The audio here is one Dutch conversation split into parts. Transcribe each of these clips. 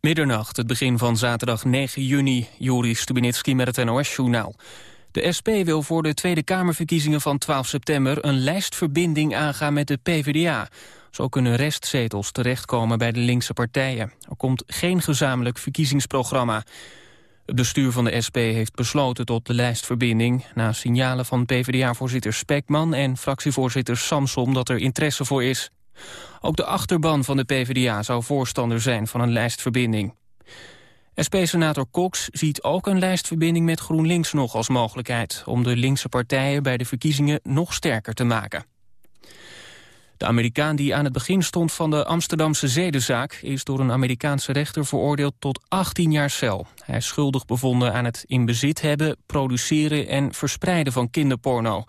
Middernacht, het begin van zaterdag 9 juni. Juri Stubinitski met het NOS-journaal. De SP wil voor de Tweede Kamerverkiezingen van 12 september... een lijstverbinding aangaan met de PvdA. Zo kunnen restzetels terechtkomen bij de linkse partijen. Er komt geen gezamenlijk verkiezingsprogramma. Het bestuur van de SP heeft besloten tot de lijstverbinding... na signalen van PvdA-voorzitter Spekman en fractievoorzitter Samsom... dat er interesse voor is. Ook de achterban van de PvdA zou voorstander zijn van een lijstverbinding. SP-senator Cox ziet ook een lijstverbinding met GroenLinks nog als mogelijkheid... om de linkse partijen bij de verkiezingen nog sterker te maken. De Amerikaan die aan het begin stond van de Amsterdamse zedenzaak... is door een Amerikaanse rechter veroordeeld tot 18 jaar cel. Hij is schuldig bevonden aan het in bezit hebben, produceren... en verspreiden van kinderporno.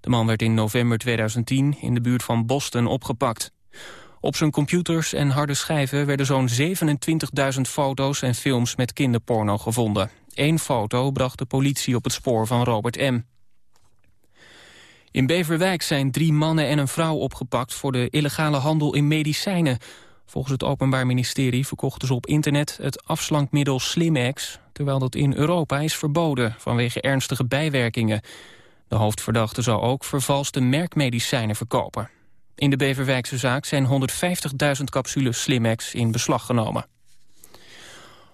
De man werd in november 2010 in de buurt van Boston opgepakt. Op zijn computers en harde schijven werden zo'n 27.000 foto's en films met kinderporno gevonden. Eén foto bracht de politie op het spoor van Robert M. In Beverwijk zijn drie mannen en een vrouw opgepakt voor de illegale handel in medicijnen. Volgens het Openbaar Ministerie verkochten ze op internet het afslankmiddel Slimex, terwijl dat in Europa is verboden vanwege ernstige bijwerkingen. De hoofdverdachte zou ook vervalste merkmedicijnen verkopen. In de Beverwijkse zaak zijn 150.000 capsules Slimex in beslag genomen.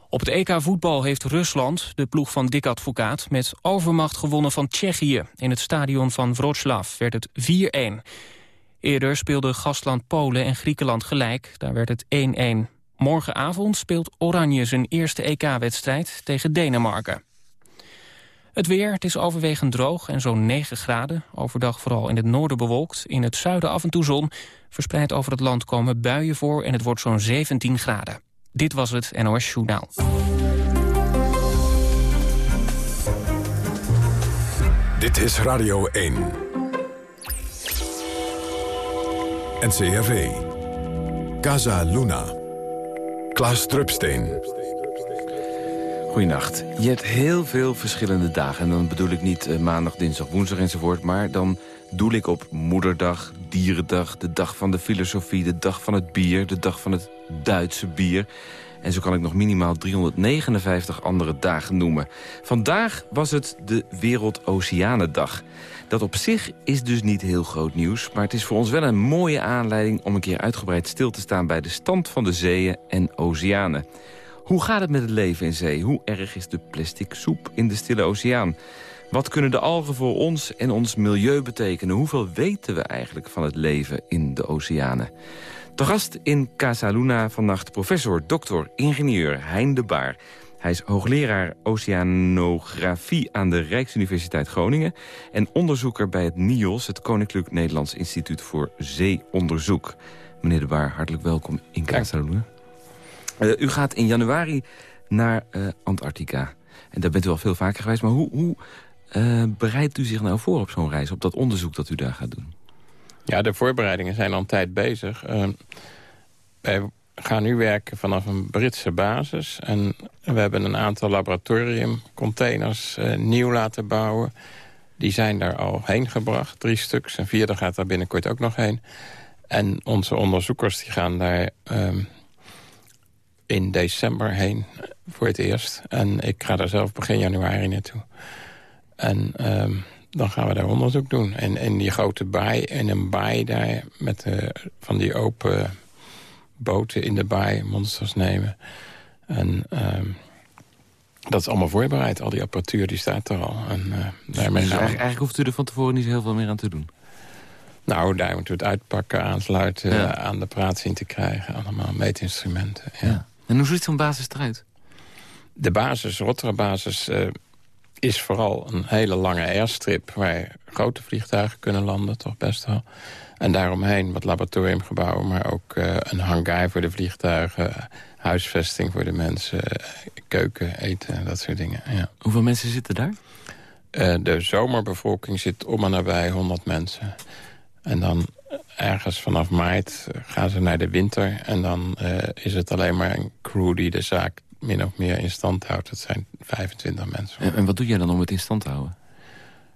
Op het EK voetbal heeft Rusland, de ploeg van Dick Advocaat... met overmacht gewonnen van Tsjechië. In het stadion van Wroclaw werd het 4-1. Eerder speelden gastland Polen en Griekenland gelijk. Daar werd het 1-1. Morgenavond speelt Oranje zijn eerste EK-wedstrijd tegen Denemarken. Het weer, het is overwegend droog en zo'n 9 graden. Overdag vooral in het noorden bewolkt. In het zuiden af en toe zon. Verspreid over het land komen buien voor en het wordt zo'n 17 graden. Dit was het NOS Journaal. Dit is Radio 1. NCRV. Casa Luna. Klaas Drupsteen. Goedenacht. Je hebt heel veel verschillende dagen. En dan bedoel ik niet eh, maandag, dinsdag, woensdag enzovoort. Maar dan doel ik op moederdag, dierendag, de dag van de filosofie... de dag van het bier, de dag van het Duitse bier. En zo kan ik nog minimaal 359 andere dagen noemen. Vandaag was het de Wereldoceanendag. Dat op zich is dus niet heel groot nieuws... maar het is voor ons wel een mooie aanleiding om een keer uitgebreid stil te staan... bij de stand van de zeeën en oceanen. Hoe gaat het met het leven in zee? Hoe erg is de plastic soep in de Stille Oceaan? Wat kunnen de algen voor ons en ons milieu betekenen? Hoeveel weten we eigenlijk van het leven in de oceanen? Te gast in Casa Luna vannacht professor, dokter, ingenieur Hein de Baar. Hij is hoogleraar oceanografie aan de Rijksuniversiteit Groningen... en onderzoeker bij het NIOS, het Koninklijk Nederlands Instituut voor Zeeonderzoek. Meneer de Baar, hartelijk welkom in Casa Luna. Uh, u gaat in januari naar uh, Antarctica. En daar bent u al veel vaker geweest. Maar hoe, hoe uh, bereidt u zich nou voor op zo'n reis? Op dat onderzoek dat u daar gaat doen? Ja, de voorbereidingen zijn al een tijd bezig. wij gaan nu werken vanaf een Britse basis. En we hebben een aantal laboratoriumcontainers nieuw laten bouwen. Die zijn daar al heen gebracht, drie stuks. En vierde gaat daar binnenkort ook nog heen. En onze onderzoekers die gaan daar... Ehm, in december heen voor het eerst. En ik ga daar zelf begin januari naartoe. En um, dan gaan we daar onderzoek doen. En in die grote baai, in een baai daar... met de, van die open boten in de baai, monsters nemen. En um, dat is allemaal voorbereid. Al die apparatuur die staat er al. En, uh, daarmee dus eigenlijk, eigenlijk hoeft u er van tevoren niet heel veel meer aan te doen? Nou, daar moeten we het uitpakken, aansluiten, aan de praat zien te krijgen. Allemaal meetinstrumenten, ja. ja. En hoe ziet zo'n basis eruit? De basis, Rotterdam basis, uh, is vooral een hele lange airstrip... waar grote vliegtuigen kunnen landen, toch best wel. En daaromheen wat laboratoriumgebouwen... maar ook uh, een hangar voor de vliegtuigen... huisvesting voor de mensen, keuken, eten, dat soort dingen. Ja. Hoeveel mensen zitten daar? Uh, de zomerbevolking zit om en nabij 100 mensen. En dan ergens vanaf maart gaan ze naar de winter. En dan uh, is het alleen maar een crew die de zaak min of meer in stand houdt. Het zijn 25 mensen. En, en wat doe jij dan om het in stand te houden?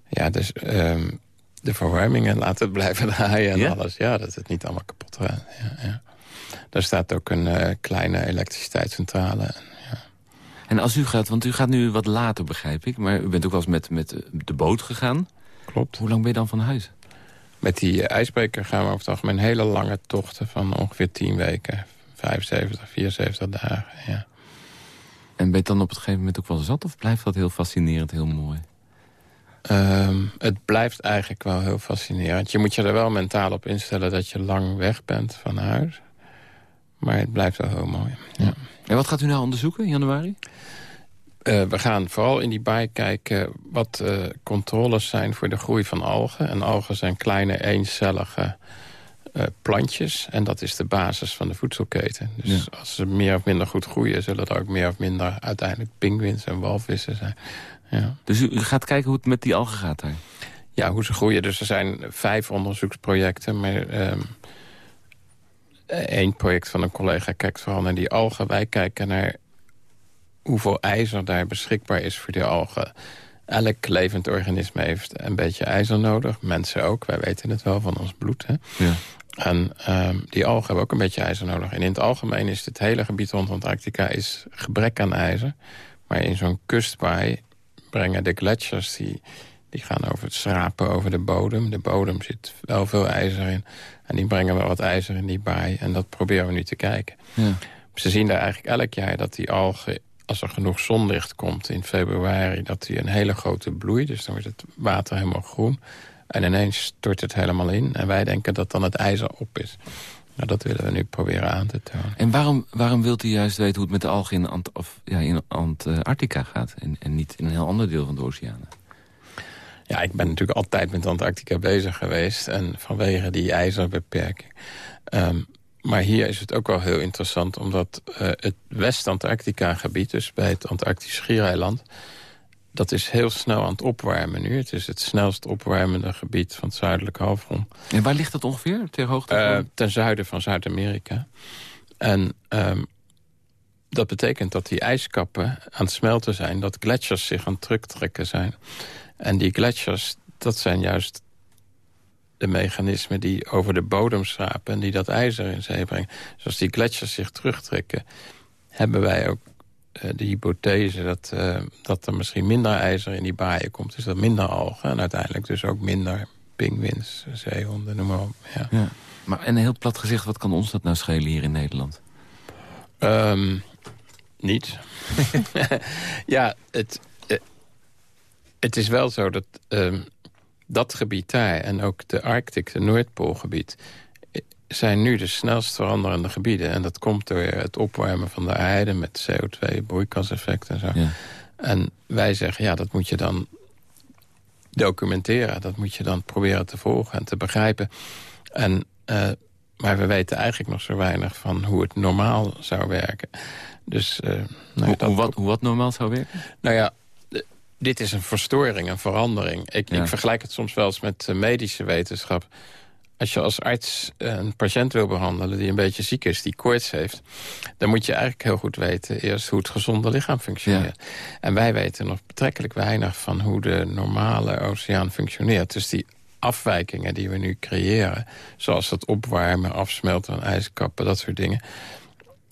Ja, dus um, de verwarmingen laten blijven draaien en alles. Ja, dat het niet allemaal kapot gaat. Ja, ja. Daar staat ook een kleine elektriciteitscentrale. Ja. En als u gaat, want u gaat nu wat later begrijp ik... maar u bent ook wel eens met, met de boot gegaan. Klopt. Hoe lang ben je dan van huis? Met die ijsbreker gaan we over het algemeen hele lange tochten... van ongeveer 10 weken, 75, 74 dagen, ja. En ben je dan op het gegeven moment ook wel zat... of blijft dat heel fascinerend, heel mooi? Ehm, het blijft eigenlijk wel heel fascinerend. Je moet je er wel mentaal op instellen dat je lang weg bent van huis. Maar het blijft wel heel mooi. Ja. En wat gaat u nou onderzoeken in januari? Uh, we gaan vooral in die baai kijken wat uh, controles zijn voor de groei van algen. En algen zijn kleine eencellige uh, plantjes. En dat is de basis van de voedselketen. Dus ja. als ze meer of minder goed groeien... zullen er ook meer of minder uiteindelijk pinguïns en walvissen zijn. Ja. Dus u gaat kijken hoe het met die algen gaat daar? Ja, hoe ze groeien. Dus er zijn vijf onderzoeksprojecten. Maar um, één project van een collega kijkt vooral naar die algen. Wij kijken naar hoeveel ijzer daar beschikbaar is voor die algen. Elk levend organisme heeft een beetje ijzer nodig. Mensen ook, wij weten het wel van ons bloed. Hè? Ja. En um, die algen hebben ook een beetje ijzer nodig. En in het algemeen is het hele gebied rond Antarctica is gebrek aan ijzer. Maar in zo'n kustbaai brengen de gletsjers... Die, die gaan over het schrapen over de bodem. De bodem zit wel veel ijzer in. En die brengen wel wat ijzer in die baai. En dat proberen we nu te kijken. Ja. Ze zien daar eigenlijk elk jaar dat die algen... als er genoeg zonlicht komt in februari... dat die een hele grote bloei. Dus dan wordt het water helemaal groen. En ineens stort het helemaal in. En wij denken dat dan het ijzer op is. Nou, dat willen we nu proberen aan te tonen. En waarom, waarom wilt u juist weten hoe het met de algen in, Ant of, ja, in Antarctica gaat... En, en niet in een heel ander deel van de oceanen? Ja, ik ben natuurlijk altijd met Antarctica bezig geweest. En vanwege die ijzerbeperking. Um, maar hier is het ook wel heel interessant... omdat uh, het West-Antarctica-gebied, dus bij het Antarctisch Schiereiland dat is heel snel aan het opwarmen nu. Het is het snelst opwarmende gebied van het zuidelijke halfrond. En waar ligt dat ongeveer, ter hoogte van? Uh, ten zuiden van Zuid-Amerika. En um, dat betekent dat die ijskappen aan het smelten zijn... dat gletsjers zich aan het terugtrekken zijn. En die gletsjers, dat zijn juist de mechanismen die over de bodem schrapen... en die dat ijzer in zee brengen. Dus als die gletsjers zich terugtrekken... hebben wij ook uh, de hypothese dat, uh, dat er misschien minder ijzer in die baaien komt. Dus dat minder algen en uiteindelijk dus ook minder pinguïns, zeehonden, noem maar op. Ja. ja. Maar en heel plat gezegd, wat kan ons dat nou schelen hier in Nederland? Um, niet. ja, het, uh, het is wel zo dat um, dat gebied daar en ook de Arctic, de Noordpoolgebied zijn nu de snelst veranderende gebieden. En dat komt door het opwarmen van de aarde met CO2, broeikaseffect en zo. Ja. En wij zeggen, ja, dat moet je dan documenteren. Dat moet je dan proberen te volgen en te begrijpen. En, uh, maar we weten eigenlijk nog zo weinig van hoe het normaal zou werken. Dus, uh, nou, hoe, dat... hoe, wat, hoe wat normaal zou werken? Nou ja, dit is een verstoring, een verandering. Ik, ja. ik vergelijk het soms wel eens met medische wetenschap als je als arts een patiënt wil behandelen die een beetje ziek is, die koorts heeft, dan moet je eigenlijk heel goed weten eerst hoe het gezonde lichaam functioneert. En wij weten nog betrekkelijk weinig van hoe de normale oceaan functioneert. Dus die afwijkingen die we nu creëren, zoals het opwarmen, afsmelten van ijskappen, dat soort dingen,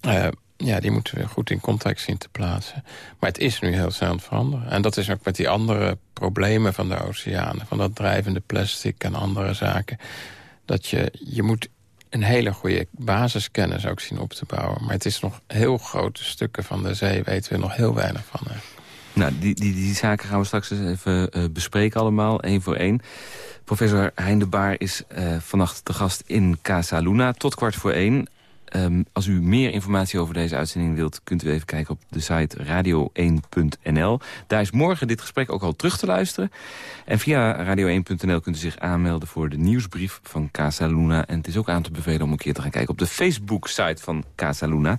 uh, ja, die moeten we goed in context zien te plaatsen. Maar het is nu heel snel aan het veranderen. En dat is ook met die andere problemen van de oceanen, van dat drijvende plastic en andere zaken dat je, je moet een hele goede basiskennis ook zien op te bouwen. Maar het is nog heel grote stukken van de zee, weten we nog heel weinig van. Nou, die, die, die zaken gaan we straks eens even uh, bespreken allemaal, één voor één. Professor Hein de Baar is uh, vannacht de gast in Casa Luna tot kwart voor één. Um, als u meer informatie over deze uitzending wilt... kunt u even kijken op de site radio1.nl. Daar is morgen dit gesprek ook al terug te luisteren. En via radio1.nl kunt u zich aanmelden voor de nieuwsbrief van Casa Luna. En het is ook aan te bevelen om een keer te gaan kijken op de Facebook-site van Casa Luna.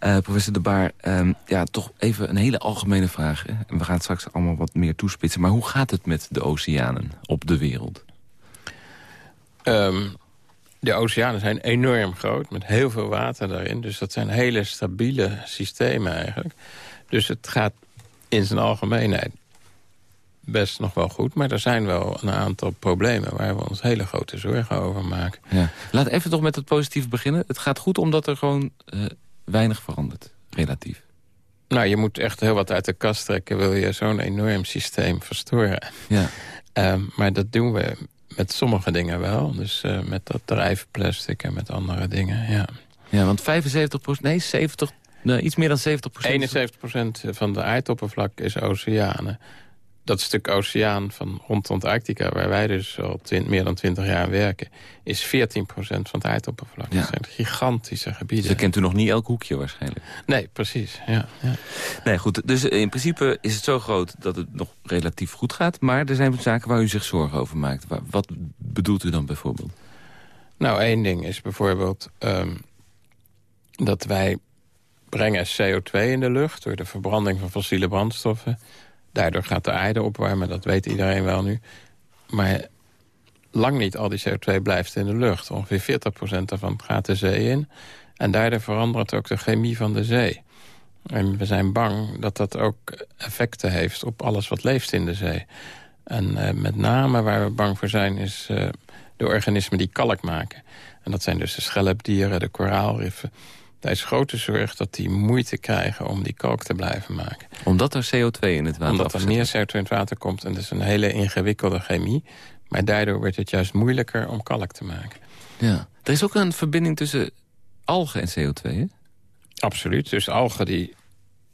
Uh, professor De Baar, um, ja, toch even een hele algemene vraag. Hè? We gaan straks allemaal wat meer toespitsen. Maar hoe gaat het met de oceanen op de wereld? Um, de oceanen zijn enorm groot, met heel veel water daarin. Dus dat zijn hele stabiele systemen eigenlijk. Dus het gaat in zijn algemeenheid best nog wel goed. Maar er zijn wel een aantal problemen waar we ons hele grote zorgen over maken. Ja. Laat even toch met het positieve beginnen. Het gaat goed omdat er gewoon uh, weinig verandert, relatief. Nou, je moet echt heel wat uit de kast trekken... wil je zo'n enorm systeem verstoren. Ja. Uh, maar dat doen we met sommige dingen wel. Dus uh, met dat drijfplastic en met andere dingen, ja. Ja, want 75% nee, 70, nee, iets meer dan 70% 71% van de aardoppervlak is oceanen dat stuk oceaan van rond Antarctica... waar wij dus al meer dan 20 jaar werken... is 14% van het aardoppervlak. Ja. Dat zijn gigantische gebieden. Dus kent u nog niet elk hoekje waarschijnlijk? Nee, precies. Ja, ja. Nee, goed. Dus in principe is het zo groot dat het nog relatief goed gaat... maar er zijn zaken waar u zich zorgen over maakt. Wat bedoelt u dan bijvoorbeeld? Nou, één ding is bijvoorbeeld... Um, dat wij brengen CO2 in de lucht... door de verbranding van fossiele brandstoffen... Daardoor gaat de aarde opwarmen, dat weet iedereen wel nu. Maar lang niet al die CO2 blijft in de lucht. Ongeveer 40% daarvan gaat de zee in. En daardoor verandert ook de chemie van de zee. En we zijn bang dat dat ook effecten heeft op alles wat leeft in de zee. En uh, met name waar we bang voor zijn is uh, de organismen die kalk maken. En dat zijn dus de schelpdieren, de koraalriffen. Is grote zorg dat die moeite krijgen om die kalk te blijven maken. Omdat er CO2 in het water Omdat er meer CO2 in het water komt. En dat is een hele ingewikkelde chemie. Maar daardoor wordt het juist moeilijker om kalk te maken. Ja. Er is ook een verbinding tussen algen en CO2, hè? Absoluut. Dus algen, die,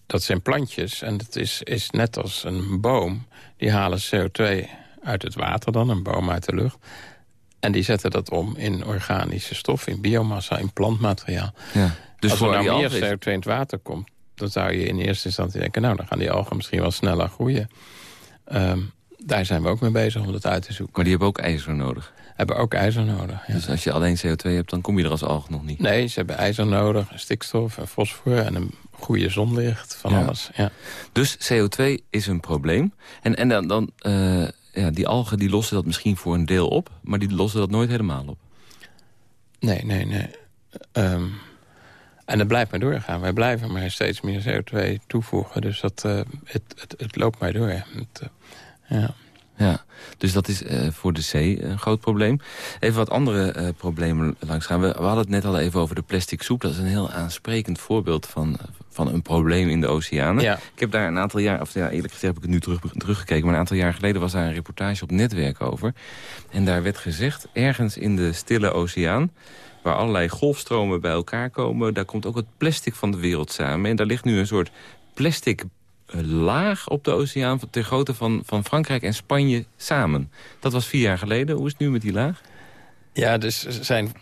dat zijn plantjes. En dat is, is net als een boom. Die halen CO2 uit het water dan, een boom uit de lucht. En die zetten dat om in organische stof, in biomassa, in plantmateriaal. Ja. Dus Als er nou meer CO2 in het water komt... dan zou je in eerste instantie denken... nou, dan gaan die algen misschien wel sneller groeien. Um, daar zijn we ook mee bezig om dat uit te zoeken. Maar die hebben ook ijzer nodig? Hebben ook ijzer nodig, ja. Dus als je alleen CO2 hebt, dan kom je er als alg nog niet? Nee, ze hebben ijzer nodig, stikstof en fosfor... en een goede zonlicht, van ja. alles. Ja. Dus CO2 is een probleem. En, en dan... dan uh, ja, die algen die lossen dat misschien voor een deel op... maar die lossen dat nooit helemaal op. Nee, nee, nee. Um, en dat blijft maar doorgaan. Wij blijven maar steeds meer CO2 toevoegen. Dus dat, uh, het, het, het, loopt maar door. Het, uh, ja. Ja, dus dat is uh, voor de zee een groot probleem. Even wat andere uh, problemen langs gaan. We, we, hadden het net al even over de plastic soep. Dat is een heel aansprekend voorbeeld van, van een probleem in de oceanen. Ja. Ik heb daar een aantal jaar, of ja, eerlijk gezegd heb ik het nu terug, teruggekeken... maar een aantal jaar geleden was daar een reportage op netwerk over. En daar werd gezegd, ergens in de stille oceaan waar allerlei golfstromen bij elkaar komen... daar komt ook het plastic van de wereld samen. En daar ligt nu een soort plastic laag op de oceaan... ter grootte van, van Frankrijk en Spanje samen. Dat was vier jaar geleden. Hoe is het nu met die laag? Ja, dus er zijn...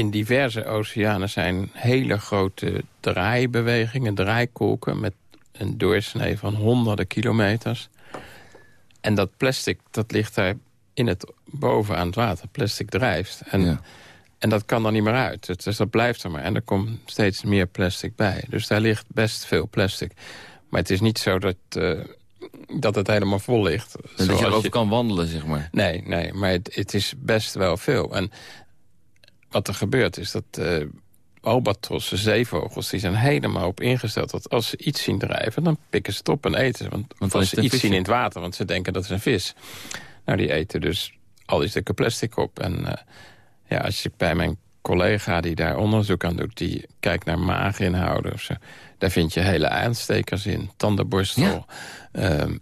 In diverse oceanen zijn hele grote draaibewegingen, draaikolken... met een doorsnee van honderden kilometers. En dat plastic, dat ligt daar in het boven aan het water. Plastic drijft. En ja. En dat kan er niet meer uit. Dus dat blijft er maar. En er komt steeds meer plastic bij. Dus daar ligt best veel plastic. Maar het is niet zo dat, uh, dat het helemaal vol ligt. En dat je erover je... kan wandelen, zeg maar. Nee, nee maar het, het, is best wel veel. En wat er gebeurt is dat uh, albatrossen, zeevogels... die zijn helemaal op ingesteld dat als ze iets zien drijven... dan pikken ze het op en eten ze. Want, want als ze iets zien in het water, want ze denken dat is een vis... nou, die eten dus al die stukken plastic op. En... Uh, ja, als je bij mijn collega die daar onderzoek aan doet... die kijkt naar maaginhouden of zo... daar vind je hele aanstekers in. Tandenborstel, ja. um,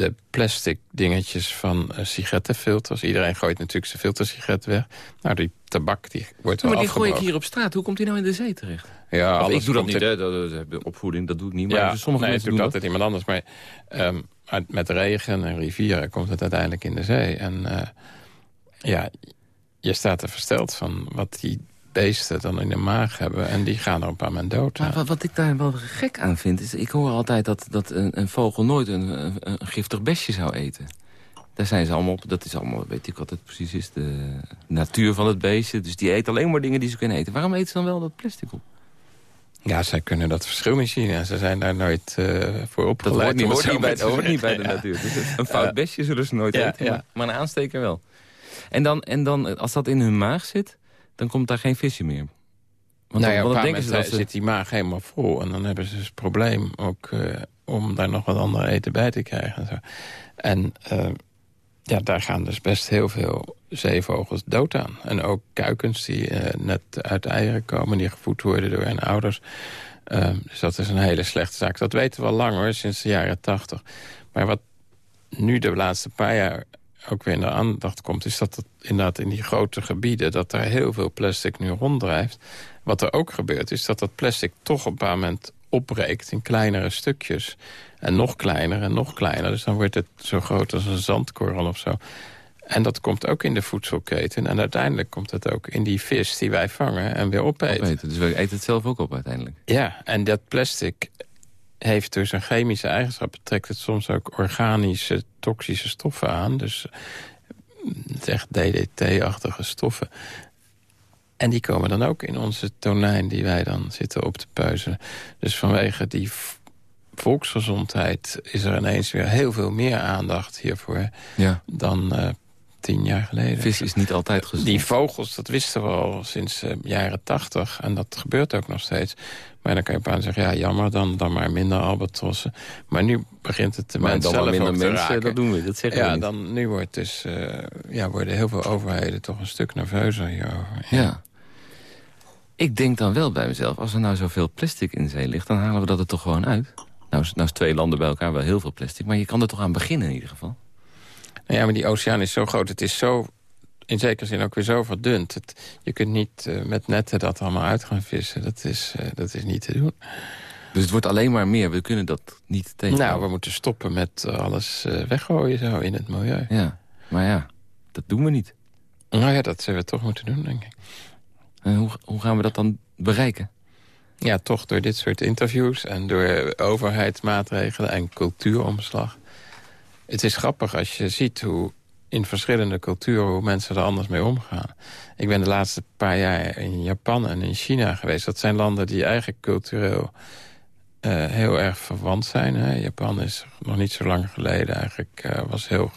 de plastic dingetjes van uh, sigarettenfilters. Iedereen gooit natuurlijk zijn filtersigaret weg. Nou, die tabak die wordt wel Maar die gooi ik hier op straat. Hoe komt die nou in de zee terecht? Ja, alles ik doe dat niet, hè. Dat, dat, dat- opvoeding, dat doe ik niet. Maar Ja, dus sommige nee, mensen doet doen altijd iemand anders. Maar ehm, uit- met regen en rivieren komt het uiteindelijk in de zee. En eh, ja, je staat er versteld van wat die beesten dan in de maag hebben. En die gaan er op een moment dood. Maar wat, wat ik daar wel gek aan vind, is... ik hoor altijd dat, dat een, een vogel nooit een, een, een giftig besje zou eten. Daar zijn ze allemaal op. Dat is allemaal, weet ik wat het precies is, de natuur van het beestje. Dus die eet alleen maar dingen die ze kunnen eten. Waarom eten ze dan wel dat plastic op? Ja, zij kunnen dat verschil niet zien. En ze zijn daar nooit eh, voor Dat opgeleid. hoort niet, het hoort zo niet, bij, te hoort niet bij de. Ja. natuur. Dus een fout besje zullen ze nooit Ja, eten, ja. maar, maar een aansteker wel. En dan, en dan, als dat in hun maag zit, dan komt daar geen visje meer. Want nou ja, dan denken ze dat ze... zit die maag helemaal vol. En dan hebben ze dus het probleem ook om daar nog wat andere eten bij te krijgen. En, zo. en ja, daar gaan dus best heel veel zeevogels dood aan. En ook kuikens die net uit eieren komen... die gevoed worden door hun ouders. Ehm, dus dat is een hele slechte zaak. Dat weten we al lang hoor, sinds de jaren tachtig. Maar wat nu de laatste paar jaar ook weer in de aandacht komt... is dat het inderdaad in die grote gebieden... dat daar heel veel plastic nu ronddrijft. Wat er ook gebeurt is dat dat plastic toch op een paar moment opbreekt... in kleinere stukjes. En nog kleiner en nog kleiner. Dus dan wordt het zo groot als een zandkorrel of zo. En dat komt ook in de voedselketen. En uiteindelijk komt het ook in die vis die wij vangen en weer opeten. opeten. Dus we eten het zelf ook op uiteindelijk. Ja, en dat plastic heeft dus een chemische eigenschap. Trekt het soms ook organische, toxische stoffen aan. Dus het echt DDT-achtige stoffen. En die komen dan ook in onze tonijn die wij dan zitten op te puizen. Dus vanwege die volksgezondheid is er ineens weer heel veel meer aandacht hiervoor... Ja. dan uh, tien jaar geleden. Vis is niet altijd gezond. Die vogels, dat wisten we al sinds uh, jaren tachtig. En dat gebeurt ook nog steeds. Maar dan kan je aan zeggen, ja, jammer, dan, dan maar minder albatrossen. Maar nu begint het de mensen zelf minder mensen, raken. dat doen we, dat zeggen ja, we niet. Dan, nu wordt dus, uh, ja, worden heel veel overheden toch een stuk nerveuzer hierover. Ja. ja. Ik denk dan wel bij mezelf, als er nou zoveel plastic in zee ligt... dan halen we dat er toch gewoon uit. Nou, nou is twee landen bij elkaar wel heel veel plastic. Maar je kan er toch aan beginnen in ieder geval. Nou ja, maar die oceaan is zo groot. Het is zo, in zekere zin ook weer zo verdund. Het, je kunt niet uh, met netten dat allemaal uit gaan vissen. Dat is, uh, dat is niet te doen. Dus het wordt alleen maar meer. We kunnen dat niet tegen. Nou, we moeten stoppen met uh, alles weggooien zo in het milieu. Ja, maar ja, dat doen we niet. Nou ja, dat zullen we toch moeten doen, denk ik. En hoe, hoe gaan we dat dan bereiken? Ja, toch door dit soort interviews en door overheidsmaatregelen en cultuuromslag. Het is grappig als je ziet hoe in verschillende culturen hoe mensen er anders mee omgaan. Ik ben de laatste paar jaar in Japan en in China geweest. Dat zijn landen die eigenlijk cultureel uh, heel erg verwant zijn. Hè. Japan is nog niet zo lang geleden eigenlijk uh, was heel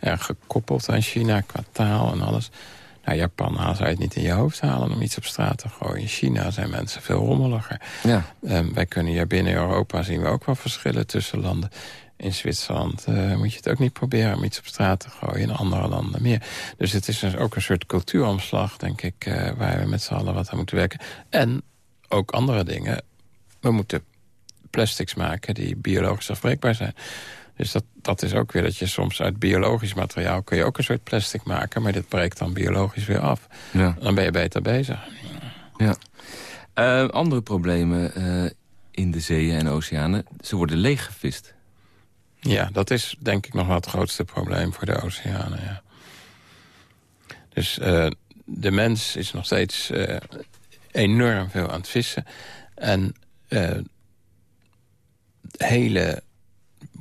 erg gekoppeld aan China qua taal en alles. Nou, Japan zou je het niet in je hoofd halen om iets op straat te gooien. In China zijn mensen veel rommeliger. Ja. Um, wij kunnen hier binnen Europa zien we ook wel verschillen tussen landen. In Zwitserland uh, moet je het ook niet proberen om iets op straat te gooien. In andere landen meer. Dus het is dus ook een soort cultuuromslag, denk ik... Uh, waar we met z'n allen wat aan moeten werken. En ook andere dingen. We moeten plastics maken die biologisch afbreekbaar zijn. Dus dat, dat is ook weer dat je soms uit biologisch materiaal... kun je ook een soort plastic maken, maar dit breekt dan biologisch weer af. Ja. Dan ben je beter bezig. Ja. Uh, andere problemen in de zeeën en oceanen, ze worden leeggevist. Ja, dat is denk ik nog wel het grootste probleem voor de oceanen. Ja. Dus uh, de mens is nog steeds enorm veel aan het vissen. En hele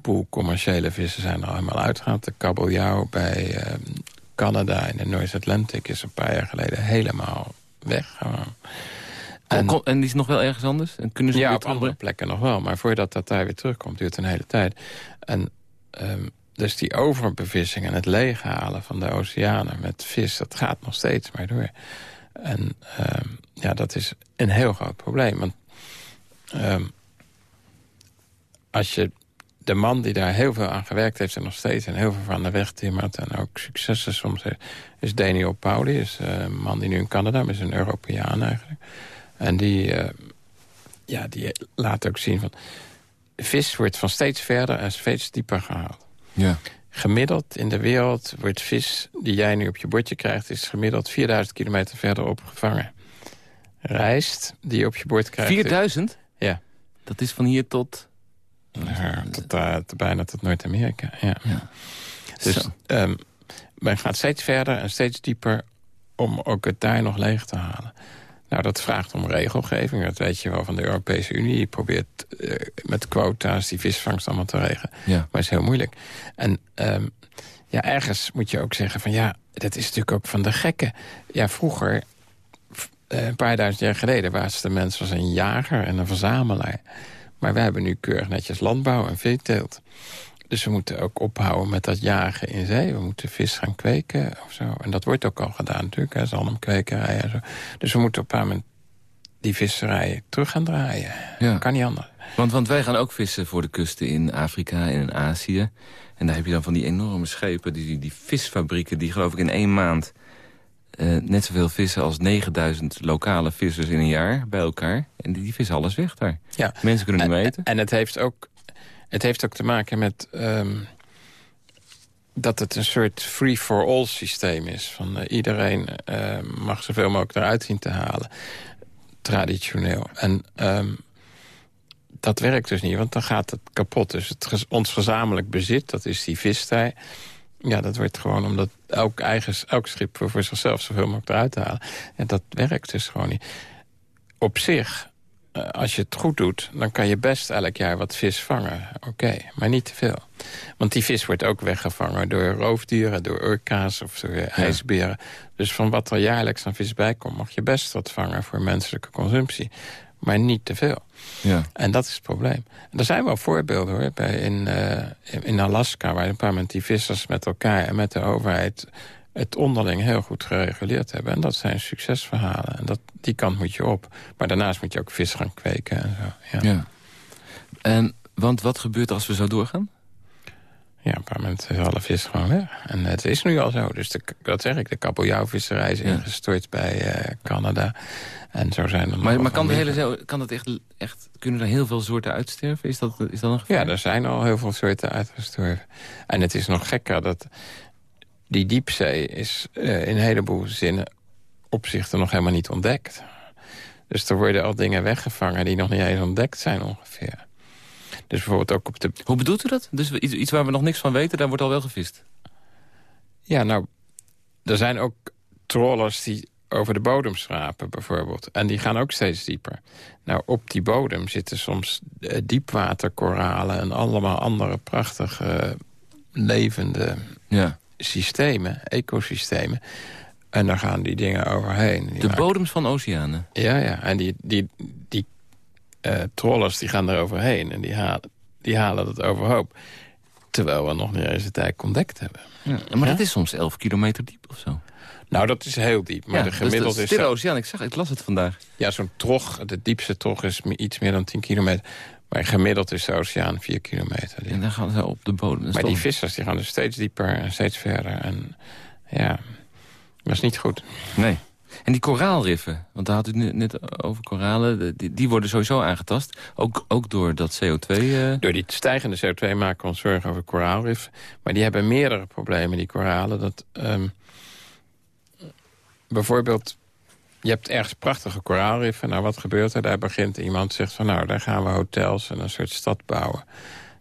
boel commerciële vissen zijn er allemaal uitgehaald. De kabeljauw bij uh, Canada in de North Atlantic is een paar jaar geleden helemaal weg. En, en die is nog wel ergens anders? En kunnen ze ja, op andere plekken nog wel. Maar voordat dat daar weer terugkomt, duurt een hele tijd. En um, dus die overbevissing en het leeghalen van de oceanen met vis... dat gaat nog steeds maar door. En um, ja, dat is een heel groot probleem. Want um, als je de man die daar heel veel aan gewerkt heeft... en nog steeds en heel veel van de weg timmert... en ook successen soms heeft, is Daniel Pauli. is eh, een man die nu in Canada is, een Europeaan eigenlijk. En die, uh, ja, die laat ook zien van... vis wordt van steeds verder en steeds dieper gehaald. Ja. Gemiddeld in de wereld wordt vis die jij nu op je bordje krijgt... is gemiddeld 4000 kilometer verderop gevangen. Rijst die je op je bord krijgt... 4000? Ja. Dat is van hier tot... Ja, tot, uh, bijna tot Noord-Amerika, ja. ja. Dus um, men gaat steeds verder en steeds dieper om ook het daar nog leeg te halen. Nou, dat vraagt om regelgeving. Dat weet je wel van de Europese Unie. Je probeert uh, met quota's die visvangst allemaal te regelen. Ja. Maar is heel moeilijk. En um, ja, ergens moet je ook zeggen van ja, dat is natuurlijk ook van de gekken. Ja, vroeger, uh, een paar duizend jaar geleden... was de mens was een jager en een verzamelaar. Maar we hebben nu keurig netjes landbouw en veeteelt. Dus we moeten ook ophouden met dat jagen in zee. We moeten vis gaan kweken of zo. En dat wordt ook al gedaan natuurlijk, hè, zalmkwekerij en zo. Dus we moeten op een moment die visserijen terug gaan draaien. Ja. Kan niet anders. Want, want wij gaan ook vissen voor de kusten in Afrika en in Azië. En daar heb je dan van die enorme schepen, die, die visfabrieken... die geloof ik in één maand uh, net zoveel vissen als 9000 lokale vissers in een jaar bij elkaar. En die, die vissen alles weg daar. Ja. Mensen kunnen niet weten. En, het, heeft ook, het heeft ook te maken met... Um, dat het een soort free-for-all systeem is. Van uh, iedereen uh, mag zoveel mogelijk eruit zien te halen. Traditioneel. En um, dat werkt dus niet, want dan gaat het kapot. Dus het, ons gezamenlijk bezit, dat is die vistij... Ja, dat wordt gewoon omdat elk, eigen, elk schip voor zichzelf zoveel mogelijk eruit te halen. En dat werkt dus gewoon niet. Op zich, eh, als je het goed doet, dan kan je best elk jaar wat vis vangen. Oké, maar niet te veel. Want die vis wordt ook weggevangen door roofdieren, door orka's of door ijsberen. Dus van wat er jaarlijks aan vis bij komt, mag je best wat vangen voor menselijke consumptie. Maar niet te veel. Ja. En dat is het probleem. er zijn wel voorbeelden hoor. Bij in, uh, in Alaska, waar een paar mensen die vissers met elkaar en met de overheid het onderling heel goed gereguleerd hebben. En dat zijn succesverhalen. En dat, die kant moet je op. Maar daarnaast moet je ook vis gaan kweken en zo. Ja. ja. En, want wat gebeurt als we zo doorgaan? Ja, op een moment is alle vis gewoon weg. En het is nu al zo. Dus de, dat zeg ik, de kabeljauwvisserij is ingestort bij uh, Canada. En zo zijn er Maar, maar kan, de hele, kan dat echt, echt, kunnen er heel veel soorten uitsterven? Is dat, is dat een gevaar? Ja, er zijn al heel veel soorten uitgestorven. En het is nog gekker dat die diepzee is uh, in een heleboel zinnen opzichten nog helemaal niet ontdekt. Dus er worden al dingen weggevangen die nog niet eens ontdekt zijn ongeveer. Dus bijvoorbeeld ook op de... Hoe bedoelt u dat? Dus iets, iets waar we nog niks van weten, daar wordt al wel gevist? Ja, nou, er zijn ook trawlers die over de bodem schrapen bijvoorbeeld. En die gaan ook steeds dieper. Nou, op die bodem zitten soms uh, diepwaterkoralen... en allemaal andere prachtige levende ja. Systemen, ecosystemen. En daar gaan die dingen overheen. de bodems van oceanen? Ja, ja. En die, die, die uh, trollers die gaan er overheen. En die halen, die halen dat overhoop. Terwijl we nog niet eens de tijd ontdekt hebben. Ja, maar dat is soms 11 kilometer diep of zo. Nou, dat is heel diep. Maar de gemiddeld is... Stille oceaan, ik zag, ik las het vandaag. Ja, zo'n trog, de diepste trog is iets meer dan 10 kilometer. Maar gemiddeld is de oceaan 4 kilometer. En dan gaan ze op de bodem. Maar die vissers die gaan dus steeds dieper en steeds verder. En ja, dat is niet goed. Nee. En die koraalriffen, want daar had u net over koralen... die, die worden sowieso aangetast, ook, ook door dat CO2... Uh... Eh. Door die stijgende CO2 maken we ons zorgen over koraalriffen. Maar die hebben meerdere problemen, die koralen. Dat, um, bijvoorbeeld, je hebt ergens prachtige koraalriffen. Nou, wat gebeurt er? Daar begint iemand zegt van... nou, daar gaan we hotels en een soort stad bouwen.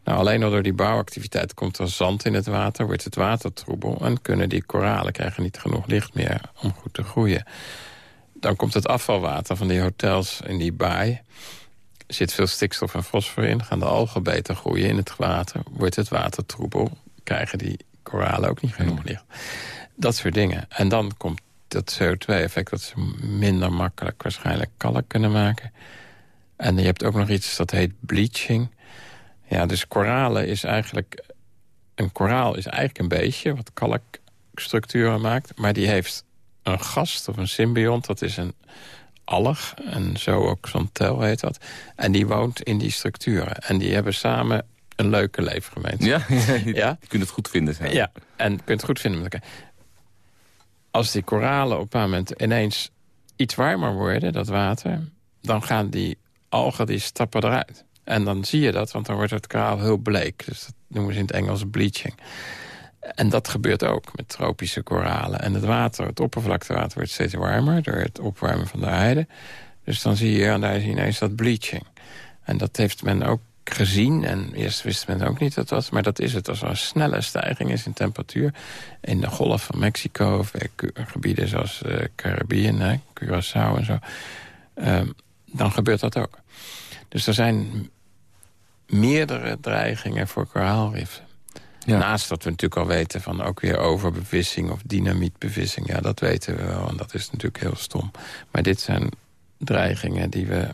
Nou, alleen al door die bouwactiviteit komt er zand in het water... wordt het water troebel en kunnen die koralen krijgen niet genoeg licht meer... om goed te groeien. Dan komt het afvalwater van die hotels in die baai. Er zit veel stikstof en fosfor in. Gaan de algen beter groeien in het water. Wordt het water troebel. Krijgen die koralen ook niet genoeg licht. Dat soort dingen. En dan komt dat CO2-effect... dat ze minder makkelijk waarschijnlijk kalk kunnen maken. En je hebt ook nog iets dat heet bleaching... Ja, dus koralen is eigenlijk... Een koraal is eigenlijk een beestje wat kalkstructuren maakt. Maar die heeft een gast of een symbiont. Dat is een alg. En zo ook zo'n tel heet dat. En die woont in die structuren. En die hebben samen een leuke leefgemeenschap. Ja, ja? je kunt het goed vinden. Zijn. Ja, en je kunt het goed vinden met elkaar. Als die koralen op een moment ineens iets warmer worden, dat water... dan gaan die algen die stappen eruit. En dan zie je dat, want dan wordt het koraal heel bleek. Dus dat noemen ze in het Engels bleaching. En dat gebeurt ook met tropische koralen. En het water, het oppervlaktewater wordt steeds warmer... door het opwarmen van de heide. Dus dan zie je, en daar zie je ineens dat bleaching. En dat heeft men ook gezien. En eerst wist men ook niet dat dat was. Maar dat is het. Als er een snelle stijging is in temperatuur... in de golf van Mexico... of gebieden zoals uh, Caribbean, Curaçao en zo... Uh, dan gebeurt dat ook. Dus er zijn meerdere dreigingen voor koraalriffen. Naast dat we natuurlijk al weten van ook weer overbevissing of dynamietbevissing. Ja, dat weten we wel en dat is natuurlijk heel stom. Maar dit zijn dreigingen die we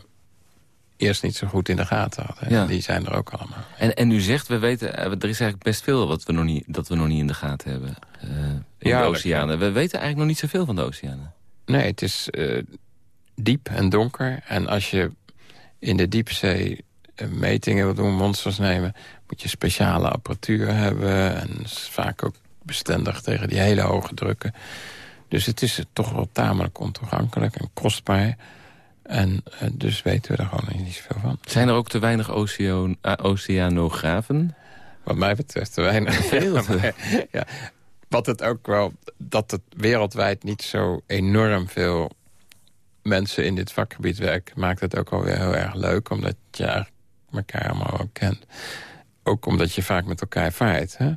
eerst niet zo goed in de gaten hadden. Ja. Die zijn er ook allemaal. En, en u zegt, we weten, eh, er is eigenlijk best veel wat we nog niet, dat we nog niet in de gaten hebben. Uh, in ja, de oceanen. We weten eigenlijk nog niet zoveel van de oceanen. Nee, het is... Uh, diep en donker. En als je in de diepzee eh, metingen wil doen, monsters nemen... moet je speciale apparatuur hebben. En is vaak ook bestendig tegen die hele hoge drukken. Dus het is toch wel tamelijk ontoegankelijk en kostbaar. En uh, dus weten we er gewoon niet zoveel van. Zijn er ook te weinig oceaan, uh, oceanografen? Wat mij betreft te weinig. Veel. ja, wat het ook wel, dat het wereldwijd niet zo enorm veel mensen in dit vakgebied werken... maakt het ook alweer heel erg leuk, omdat je elkaar allemaal wel kent. Ook omdat je vaak met elkaar vaart. Hè?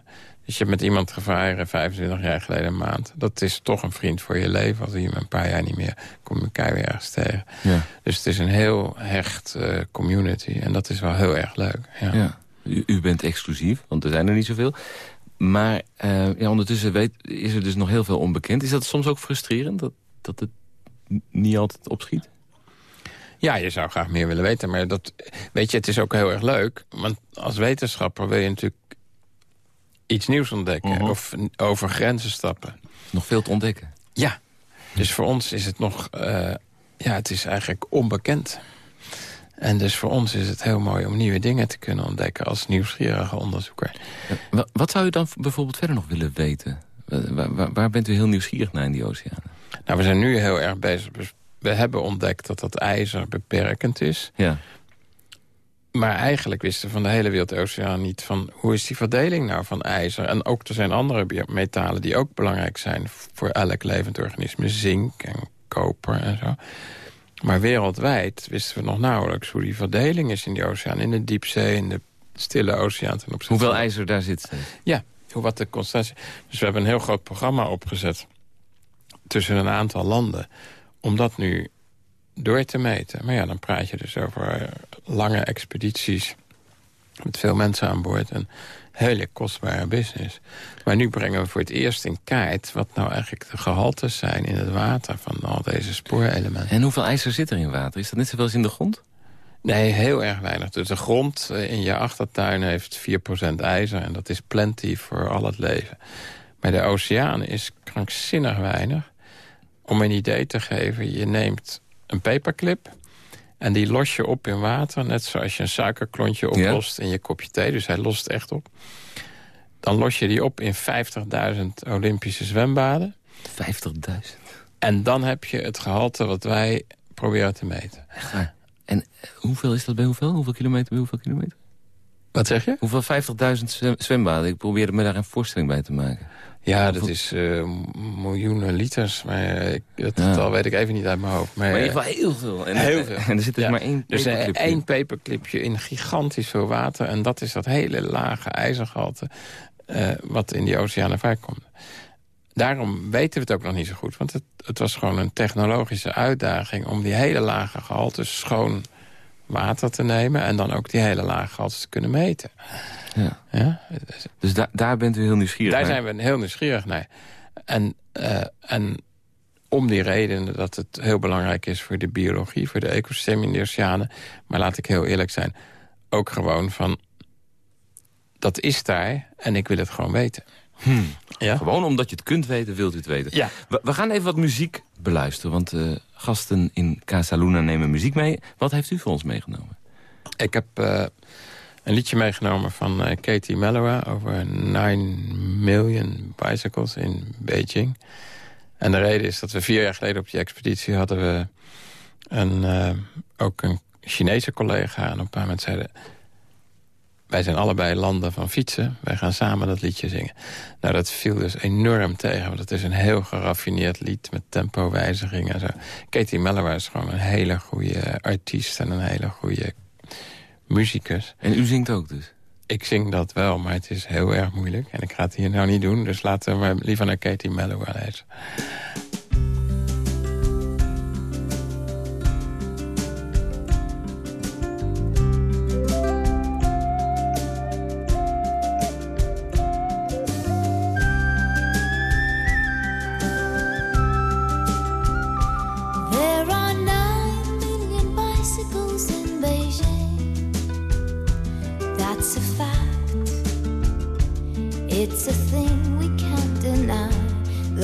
Dus je hebt met iemand gevaren 25 jaar geleden een maand. Dat is toch een vriend voor je leven. Als je hem een paar jaar niet meer, kom je elkaar weer ergens tegen. Ja. Dus het is een heel hecht uh, community. En dat is wel heel erg leuk. Ja. ja. U, u, bent exclusief, want er zijn er niet zoveel. Maar uh, ja, ondertussen weet, is er dus nog heel veel onbekend. Is dat soms ook frustrerend, dat, dat het niet altijd opschiet? Ja, je zou graag meer willen weten. Maar dat, weet je, het is ook heel erg leuk. Want als wetenschapper wil je natuurlijk iets nieuws ontdekken. Mhm. Of over grenzen stappen. Nog veel te ontdekken. Ja. Dus voor ons is het nog... Uh, ja, het is eigenlijk onbekend. En dus voor ons is het heel mooi om nieuwe dingen te kunnen ontdekken... als nieuwsgierige onderzoeker. Wat zou u dan bijvoorbeeld verder nog willen weten? Waar, waar, bent u heel nieuwsgierig naar in die oceanen? Nou, we zijn nu heel erg bezig. We hebben ontdekt dat dat ijzer beperkend is. Ja. Maar eigenlijk wisten we van de hele wereldoceaan niet van... hoe is die verdeling nou van ijzer? En ook er zijn andere metalen die ook belangrijk zijn... voor elk levend organisme. Zink en koper en zo. Maar wereldwijd wisten we nog nauwelijks hoe die verdeling is in die oceaan. In de diepzee, in de stille oceaan. Ten opzichte Hoeveel ijzer daar zit? Ja, hoe wat de constantie... Dus we hebben een heel groot programma opgezet... tussen een aantal landen... om dat nu door te meten. Maar ja, dan praat je dus over lange expedities... met veel mensen aan boord. En hele kostbare business. Maar nu brengen we voor het eerst in kaart... wat nou eigenlijk de gehaltes zijn in het water van al deze spoorelementen. En hoeveel ijzer zit er in water? Is dat net zoveel als in de grond? Nee, heel erg weinig. Dus de grond eh, in je achtertuin heeft 4% ijzer... en dat is plenty voor al het leven. Maar de oceaan is krankzinnig weinig. Om een idee te geven, je neemt een paperclip... en die los je op in water, net zoals je een suikerklontje oplost in je kopje thee. Dus hij lost echt op. Dan los je die op in 50.000 Olympische zwembaden. 50.000? En dan heb je het gehalte wat wij proberen te meten. En hoeveel is dat bij hoeveel? Hoeveel kilometer bij hoeveel kilometer? Wat zeg je? Hoeveel 50.000 zwembaden? Ik probeer me daar een voorstelling bij te maken. Ja, dat is uh, miljoenen liters. Maar ik, dat ja. weet ik even niet uit mijn hoofd. Maar, maar in ieder geval heel veel. En, heel veel. En er zit dus ja. maar één Dus één paperclipje in gigantisch veel water. En dat is dat hele lage ijzergehalte... Uh, wat in die oceanen vrijkomt. Daarom weten we het ook nog niet zo goed. Want het, het was gewoon een technologische uitdaging... om die hele lage gehalte schoon water te nemen... en dan ook die hele lage gehalte te kunnen meten. Ja. ja? Dus da daar bent u heel nieuwsgierig Daar zijn we heel nieuwsgierig naar. En, uh, en om die reden dat het heel belangrijk is voor de biologie... voor de ecosystemen in de oceanen. Maar laat ik heel eerlijk zijn, ook gewoon van... dat is daar en ik wil het gewoon weten. Hmm. Ja? Gewoon omdat je het kunt weten, wilt u het weten. Ja. We, we gaan even wat muziek beluisteren, want uh, gasten in Casa Luna nemen muziek mee. Wat heeft u voor ons meegenomen? Ik heb uh, een liedje meegenomen van uh, Katie Mellowa... over 9 million bicycles in Beijing. En de reden is dat we vier jaar geleden op die expeditie hadden we... Een, ook een Chinese collega en op een paar moment zeiden wij zijn allebei landen van fietsen. Wij gaan samen dat liedje zingen. Nou, dat viel dus enorm tegen. Want het is een heel geraffineerd lied met tempowijzigingen en zo. Katie Mellowa is gewoon een hele goede artiest en een hele goede muzikus. En u zingt ook dus? Ik zing dat wel, maar het is heel erg moeilijk. En ik ga het hier nou niet doen, dus laten we maar liever naar Katie Mellowa lezen.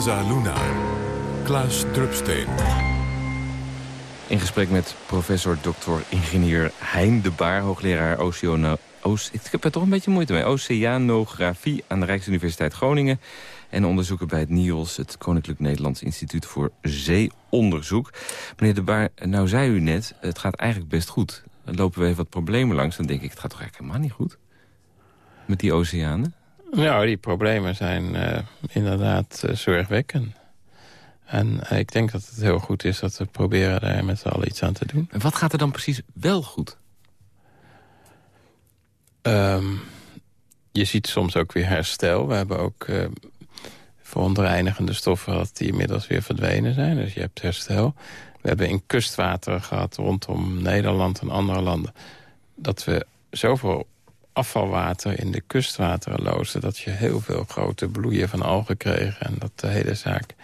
Casa Luna. Klaas Drupsteen. In gesprek met professor Dr. ingenieur Hein de Baar... hoogleraar Oceano... Oce- ik heb er toch een beetje moeite mee. Oceanografie aan de Rijksuniversiteit Groningen... en onderzoeker bij het NIOS, het Koninklijk Nederlands Instituut voor Zeeonderzoek. Meneer de Baar, nou zei u net, het gaat eigenlijk best goed. Dan lopen we even wat problemen langs, dan denk ik... het gaat toch eigenlijk helemaal niet goed? Met die oceanen? Nou, die problemen zijn eh, inderdaad eh, zorgwekkend. En eh, ik denk dat het heel goed is dat we proberen daar met z'n allen iets aan te doen. En wat gaat er dan precies wel goed? Ehm, je ziet soms ook weer herstel. We hebben ook uh, verontreinigende stoffen gehad die inmiddels weer verdwenen zijn. Dus je hebt herstel. We hebben in kustwater gehad rondom Nederland en andere landen... dat we zoveel afvalwater in de kustwateren loosden... dat je heel veel grote bloeien van algen kreeg... en dat de hele zaak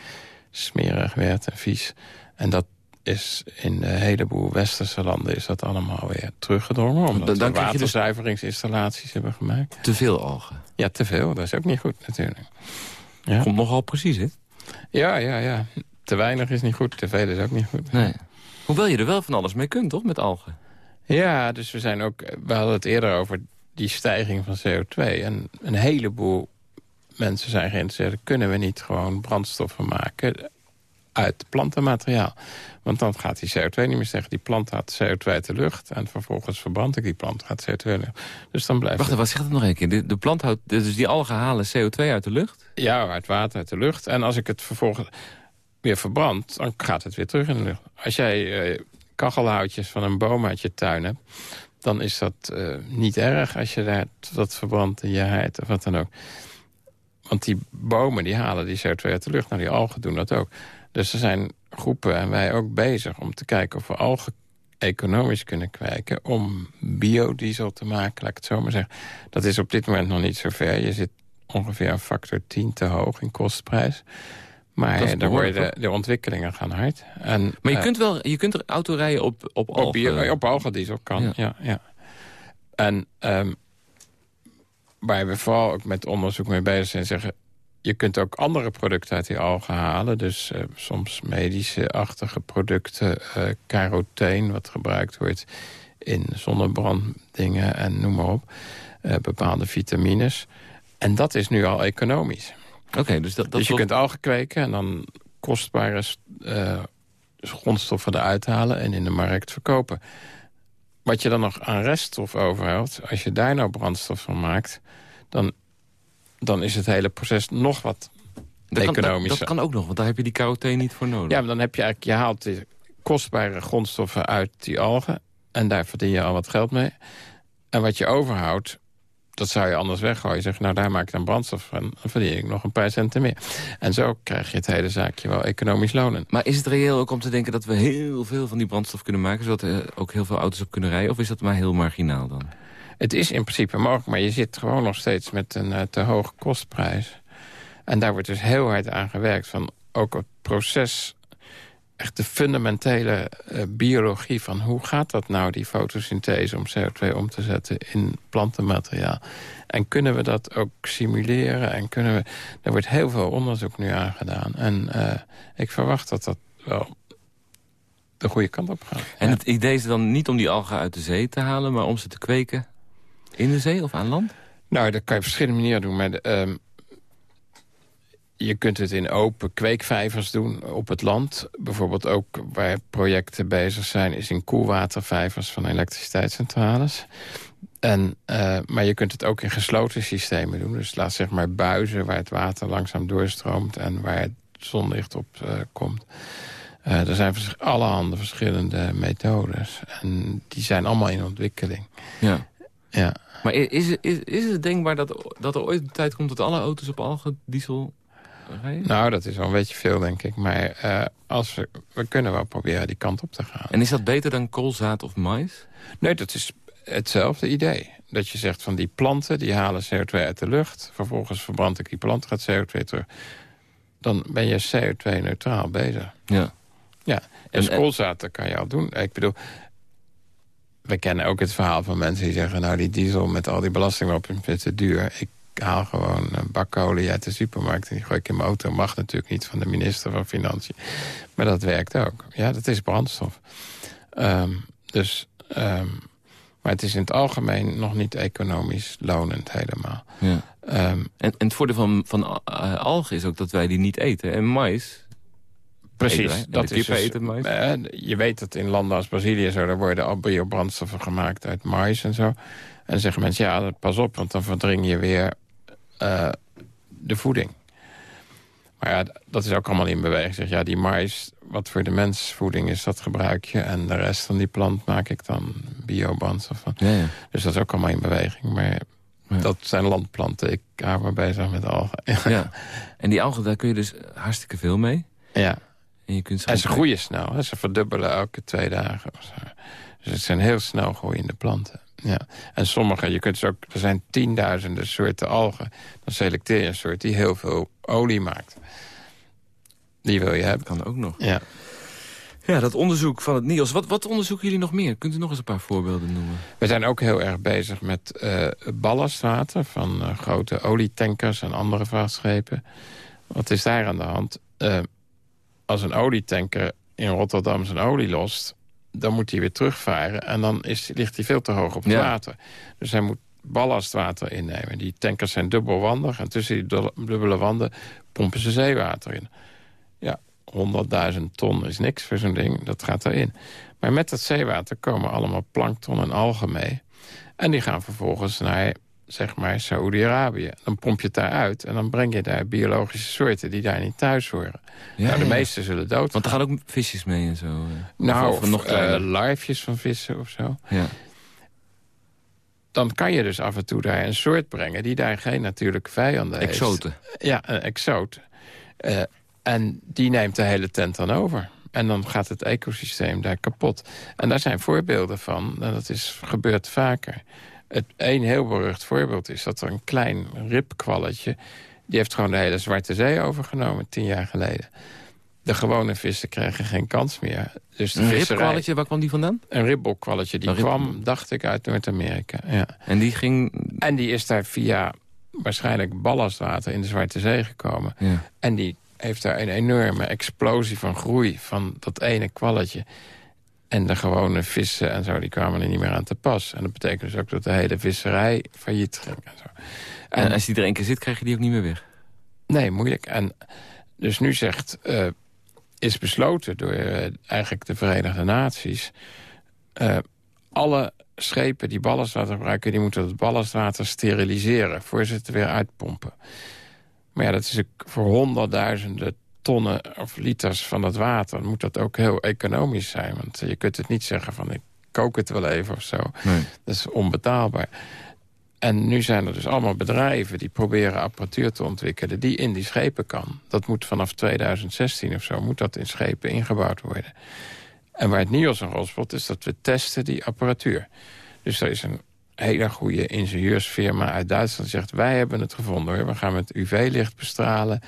smerig werd en vies. En dat is in een heleboel westerse landen is dat allemaal weer teruggedrongen. Omdat Dan- we dus- waterzuiveringsinstallaties hebben gemaakt. Te veel algen. Ja, te veel. Dat is ook niet goed natuurlijk. Ja, Komt nogal precies, hè? ja, ja. ja. Te weinig is niet goed, te veel is ook niet goed. Nee. Hoewel je er wel van alles mee kunt, toch, met algen? Ja, dus we zijn ook... We hadden het eerder over die stijging van CO2. En een heleboel mensen zijn geïnteresseerd... kunnen we niet gewoon brandstoffen maken uit plantenmateriaal? Want dan gaat die CO2 niet meer zeggen... die plant haalt CO2 uit de lucht... en vervolgens verbrand ik die plant, gaat CO2 uit de lucht. Dus dan blijft Wacht wat zegt het nog een keer? De, de plant houdt, dus die algen halen CO2 uit de lucht? Ja, uit water, uit de lucht. En als ik het vervolgens weer verbrand, dan gaat het weer terug in de lucht. Als jij eh, kachelhoutjes van een boom uit je tuin hebt... dan is dat eh, niet erg als je daar dat verbrandt in je heid of wat dan ook. Want die bomen die halen die CO2 uit de lucht. Nou, die algen doen dat ook. Dus er zijn groepen en wij ook bezig om te kijken of we algen economisch kunnen kwijken... om biodiesel te maken, laat ik het zo maar zeggen. Dat is op dit moment nog niet zo ver. Je zit ongeveer een factor 10 te hoog in kostprijs. Maar eh, behoorlijk, worden de, de ontwikkelingen gaan hard. En, Maar je eh, kunt wel, je kunt er auto rijden op, op algen. op, op algendiesel kan, Ja. ja. ja, En ehm, waar we vooral ook met onderzoek mee bezig zijn... zeggen, je kunt ook andere producten uit die algen halen. Dus uh, soms medische-achtige producten. Uh, caroteen, wat gebruikt wordt in zonnebranddingen en noem maar op. Bepaalde vitamines. En dat is nu al economisch. Oké, dus dat, dat dus je kunt algen kweken en dan kostbare grondstoffen eruit halen... en in de markt verkopen. Wat je dan nog aan reststof overhoudt... als je daar nou brandstof van maakt... dan, dan is het hele proces nog wat dat economischer. Kan, dat, kan ook nog, want daar heb je die carotene niet voor nodig. Ja, maar dan heb je eigenlijk... je haalt kostbare grondstoffen uit die algen... en daar verdien je al wat geld mee. En wat je overhoudt, dat zou je anders weggooien. Zeg, nou daar maak ik dan brandstof van. Dan verdien ik nog een paar centen meer. En zo krijg je het hele zaakje wel economisch lonen. Maar is het reëel ook om te denken dat we heel veel van die brandstof kunnen maken... zodat er ook heel veel auto's op kunnen rijden? Of is dat maar heel marginaal dan? Het is in principe mogelijk, maar je zit gewoon nog steeds met een uh, te hoge kostprijs. En daar wordt dus heel hard aan gewerkt. Van ook het proces echt de fundamentele uh, biologie van hoe gaat dat nou, die fotosynthese... om CO2 om te zetten in plantenmateriaal. En kunnen we dat ook simuleren? En kunnen we, er wordt heel veel onderzoek nu aan gedaan. En uh, ik verwacht dat dat wel de goede kant op gaat. En het idee is dan niet om die algen uit de zee te halen... maar om ze te kweken in de zee of aan land? Nou, dat kan je op verschillende manieren doen. Maar uh, je kunt het in open kweekvijvers doen op het land. Bijvoorbeeld ook waar projecten bezig zijn... is in koelwatervijvers van elektriciteitscentrales. En, uh, maar je kunt het ook in gesloten systemen doen. Dus laat zeg maar buizen waar het water langzaam doorstroomt... en waar het zonlicht op uh, komt. Uh, er zijn allerhande verschillende methodes. En die zijn allemaal in ontwikkeling. Ja. ja. Maar is, is, is het denkbaar dat, dat er ooit een tijd komt... dat alle auto's op algediesel nou, dat is wel een beetje veel, denk ik. Maar uh, als we, we kunnen wel proberen die kant op te gaan. En is dat beter dan koolzaad of mais? Nee, dat is hetzelfde idee. Dat je zegt van die planten, die halen CO2 uit de lucht. Vervolgens verbrand ik die plant, gaat CO2 terug. Dan ben je CO2-neutraal bezig. Ja. Ja, en, en koolzaad, dat kan je al doen. Ik bedoel, we kennen ook het verhaal van mensen die zeggen... nou, die diesel met al die belasting op is te duur. Ik ik haal gewoon een bakolie uit de supermarkt... en die gooi ik in mijn auto. Mag natuurlijk niet van de minister van Financiën. Maar dat werkt ook. Ja, dat is brandstof. Um, dus... Um, maar het is in het algemeen nog niet economisch lonend helemaal. Ja. Um, en, en het voordeel van, van uh, algen is ook dat wij die niet eten. En mais... Precies. Dat is dus, mais. Uh, je weet dat in landen als Brazilië zo... daar worden al biobrandstoffen gemaakt uit mais en zo. En dan zeggen mensen, ja, pas op... want dan verdring je weer uh, de voeding. Maar ja, dat is ook allemaal in beweging. Zeg, ja, die mais, wat voor de mens voeding is, dat gebruik je. En de rest van die plant maak ik dan biobrandstof van. Ja, ja. Dus dat is ook allemaal in beweging. Maar ja. dat zijn landplanten. Ik hou me bezig met algen. Ja. En die algen, daar kun je dus hartstikke veel mee. Ja. En, je kunt ze, en ze groeien snel. Hè. Ze verdubbelen elke twee dagen. Dus het zijn heel snel groeiende planten. Ja, en sommige, je kunt dus ook, er zijn tienduizenden soorten algen. Dan selecteer je een soort die heel veel olie maakt. Die wil je hebben. Kan ook nog. Ja. Ja, dat onderzoek van het NIOS. Wat, wat onderzoeken jullie nog meer? Kunt u nog eens een paar voorbeelden noemen? We zijn ook heel erg bezig met uh, ballastwater... van uh, grote olietankers en andere vrachtschepen. Wat is daar aan de hand? Uh, als een olietanker in Rotterdam zijn olie lost dan moet hij weer terugvaren. En dan is, ligt hij veel te hoog op het water. Dus hij moet ballastwater innemen. Die tankers zijn dubbelwandig. En tussen die dubbele wanden pompen ze zeewater in. Ja, 100.000 ton is niks voor zo'n ding. Dat gaat erin. Maar met dat zeewater komen allemaal plankton en algen mee. En die gaan vervolgens naar zeg maar Saoedi-Arabië. Dan pomp je het daar uit en dan breng je daar biologische soorten... die daar niet thuis horen. Ja, nou, de meeste zullen dood Want er gaan ook visjes mee en zo. Eh. Nou, of, of nog uh, larfjes van vissen of zo. Ja. Dan kan je dus af en toe daar een soort brengen... die daar geen natuurlijke vijanden heeft. Exoten. Ja, een exoot. Uh, en die neemt de hele tent dan over. En dan gaat het ecosysteem daar kapot. En daar zijn voorbeelden van. En dat is gebeurt vaker. Het een heel berucht voorbeeld is dat er een klein ribkwalletje... die heeft gewoon de hele Zwarte Zee overgenomen tien jaar geleden. de gewone vissen krijgen geen kans meer. Dus de Een visserij- ribkwalletje, waar kwam die vandaan? Een ribbelkwalletje, die Een kwam, dacht ik, uit Noord-Amerika. Ja. En die ging... En die is daar via waarschijnlijk ballastwater in de Zwarte Zee gekomen. Ja. En die heeft daar een enorme explosie van groei van dat ene kwalletje. En de gewone vissen en zo, die kwamen er niet meer aan te pas. En dat betekent dus ook dat de hele visserij failliet ging. En zo. En als die er één keer zit, krijg je die ook niet meer weg. Nee, moeilijk. En dus nu zegt, eh, is besloten door eh, eigenlijk de Verenigde Naties... eh, alle schepen die ballastwater gebruiken... die moeten het ballastwater steriliseren... voor ze het er weer uitpompen. Maar ja, dat is voor honderdduizenden tonnen of liters van dat water... moet dat ook heel economisch zijn. Want je kunt het niet zeggen van ik kook het wel even of zo. Nee. Dat is onbetaalbaar. En nu zijn er dus allemaal bedrijven die proberen apparatuur te ontwikkelen... die in die schepen kan. Dat moet vanaf 2016 of zo, moet dat in schepen ingebouwd worden. En waar het NIOS een rol speelt, is dat we testen die apparatuur. Dus er is een hele goede ingenieursfirma uit Duitsland... die zegt, wij hebben het gevonden hoor. We gaan met UV-licht bestralen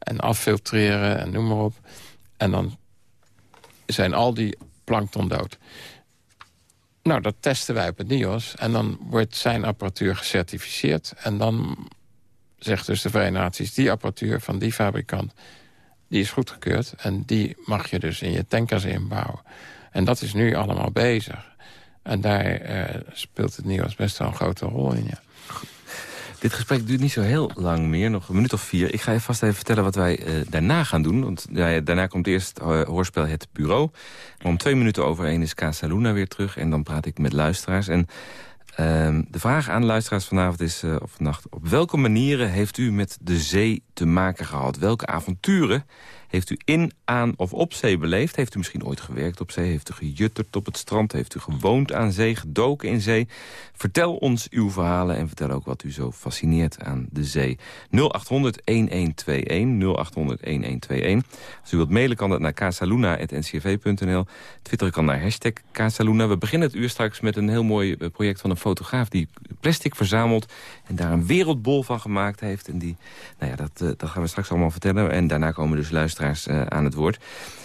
en affiltreren en noem maar op. En dan zijn al die plankton dood. Nou, dat testen wij op het NIOS. En dan wordt zijn apparatuur gecertificeerd. En dan zegt dus de Verenigde Naties... die apparatuur van die fabrikant, die is goedgekeurd. En die mag je dus in je tankers inbouwen. En dat is nu allemaal bezig. En daar eh, speelt het NIOS best wel een grote rol in, ja. Dit gesprek duurt niet zo heel lang meer, nog een minuut of vier. Ik ga je vast even vertellen wat wij eh, daarna gaan doen. Want daarna komt eerst eh, hoorspel Het Bureau. Om twee minuten over één is Casa Luna weer terug. En dan praat ik met luisteraars. En ehm, de vraag aan de luisteraars vanavond is, eh, of vannacht... op welke manieren heeft u met de zee te maken gehad? Welke avonturen heeft u in, aan of op zee beleefd? Heeft u misschien ooit gewerkt op zee? Heeft u gejutterd op het strand? Heeft u gewoond aan zee, gedoken in zee? Vertel ons uw verhalen en vertel ook wat u zo fascineert aan de zee. 0800-1121, 0800-1121. Als u wilt mailen kan dat naar casaluna.ncrv.nl. Twitter kan naar hashtag Casaluna. We beginnen het uur straks met een heel mooi eh, project van een fotograaf... die plastic verzamelt en daar een wereldbol van gemaakt heeft. En die, nou ja, dat, eh, dat gaan we straks allemaal vertellen. En daarna komen dus eh, aan het woord.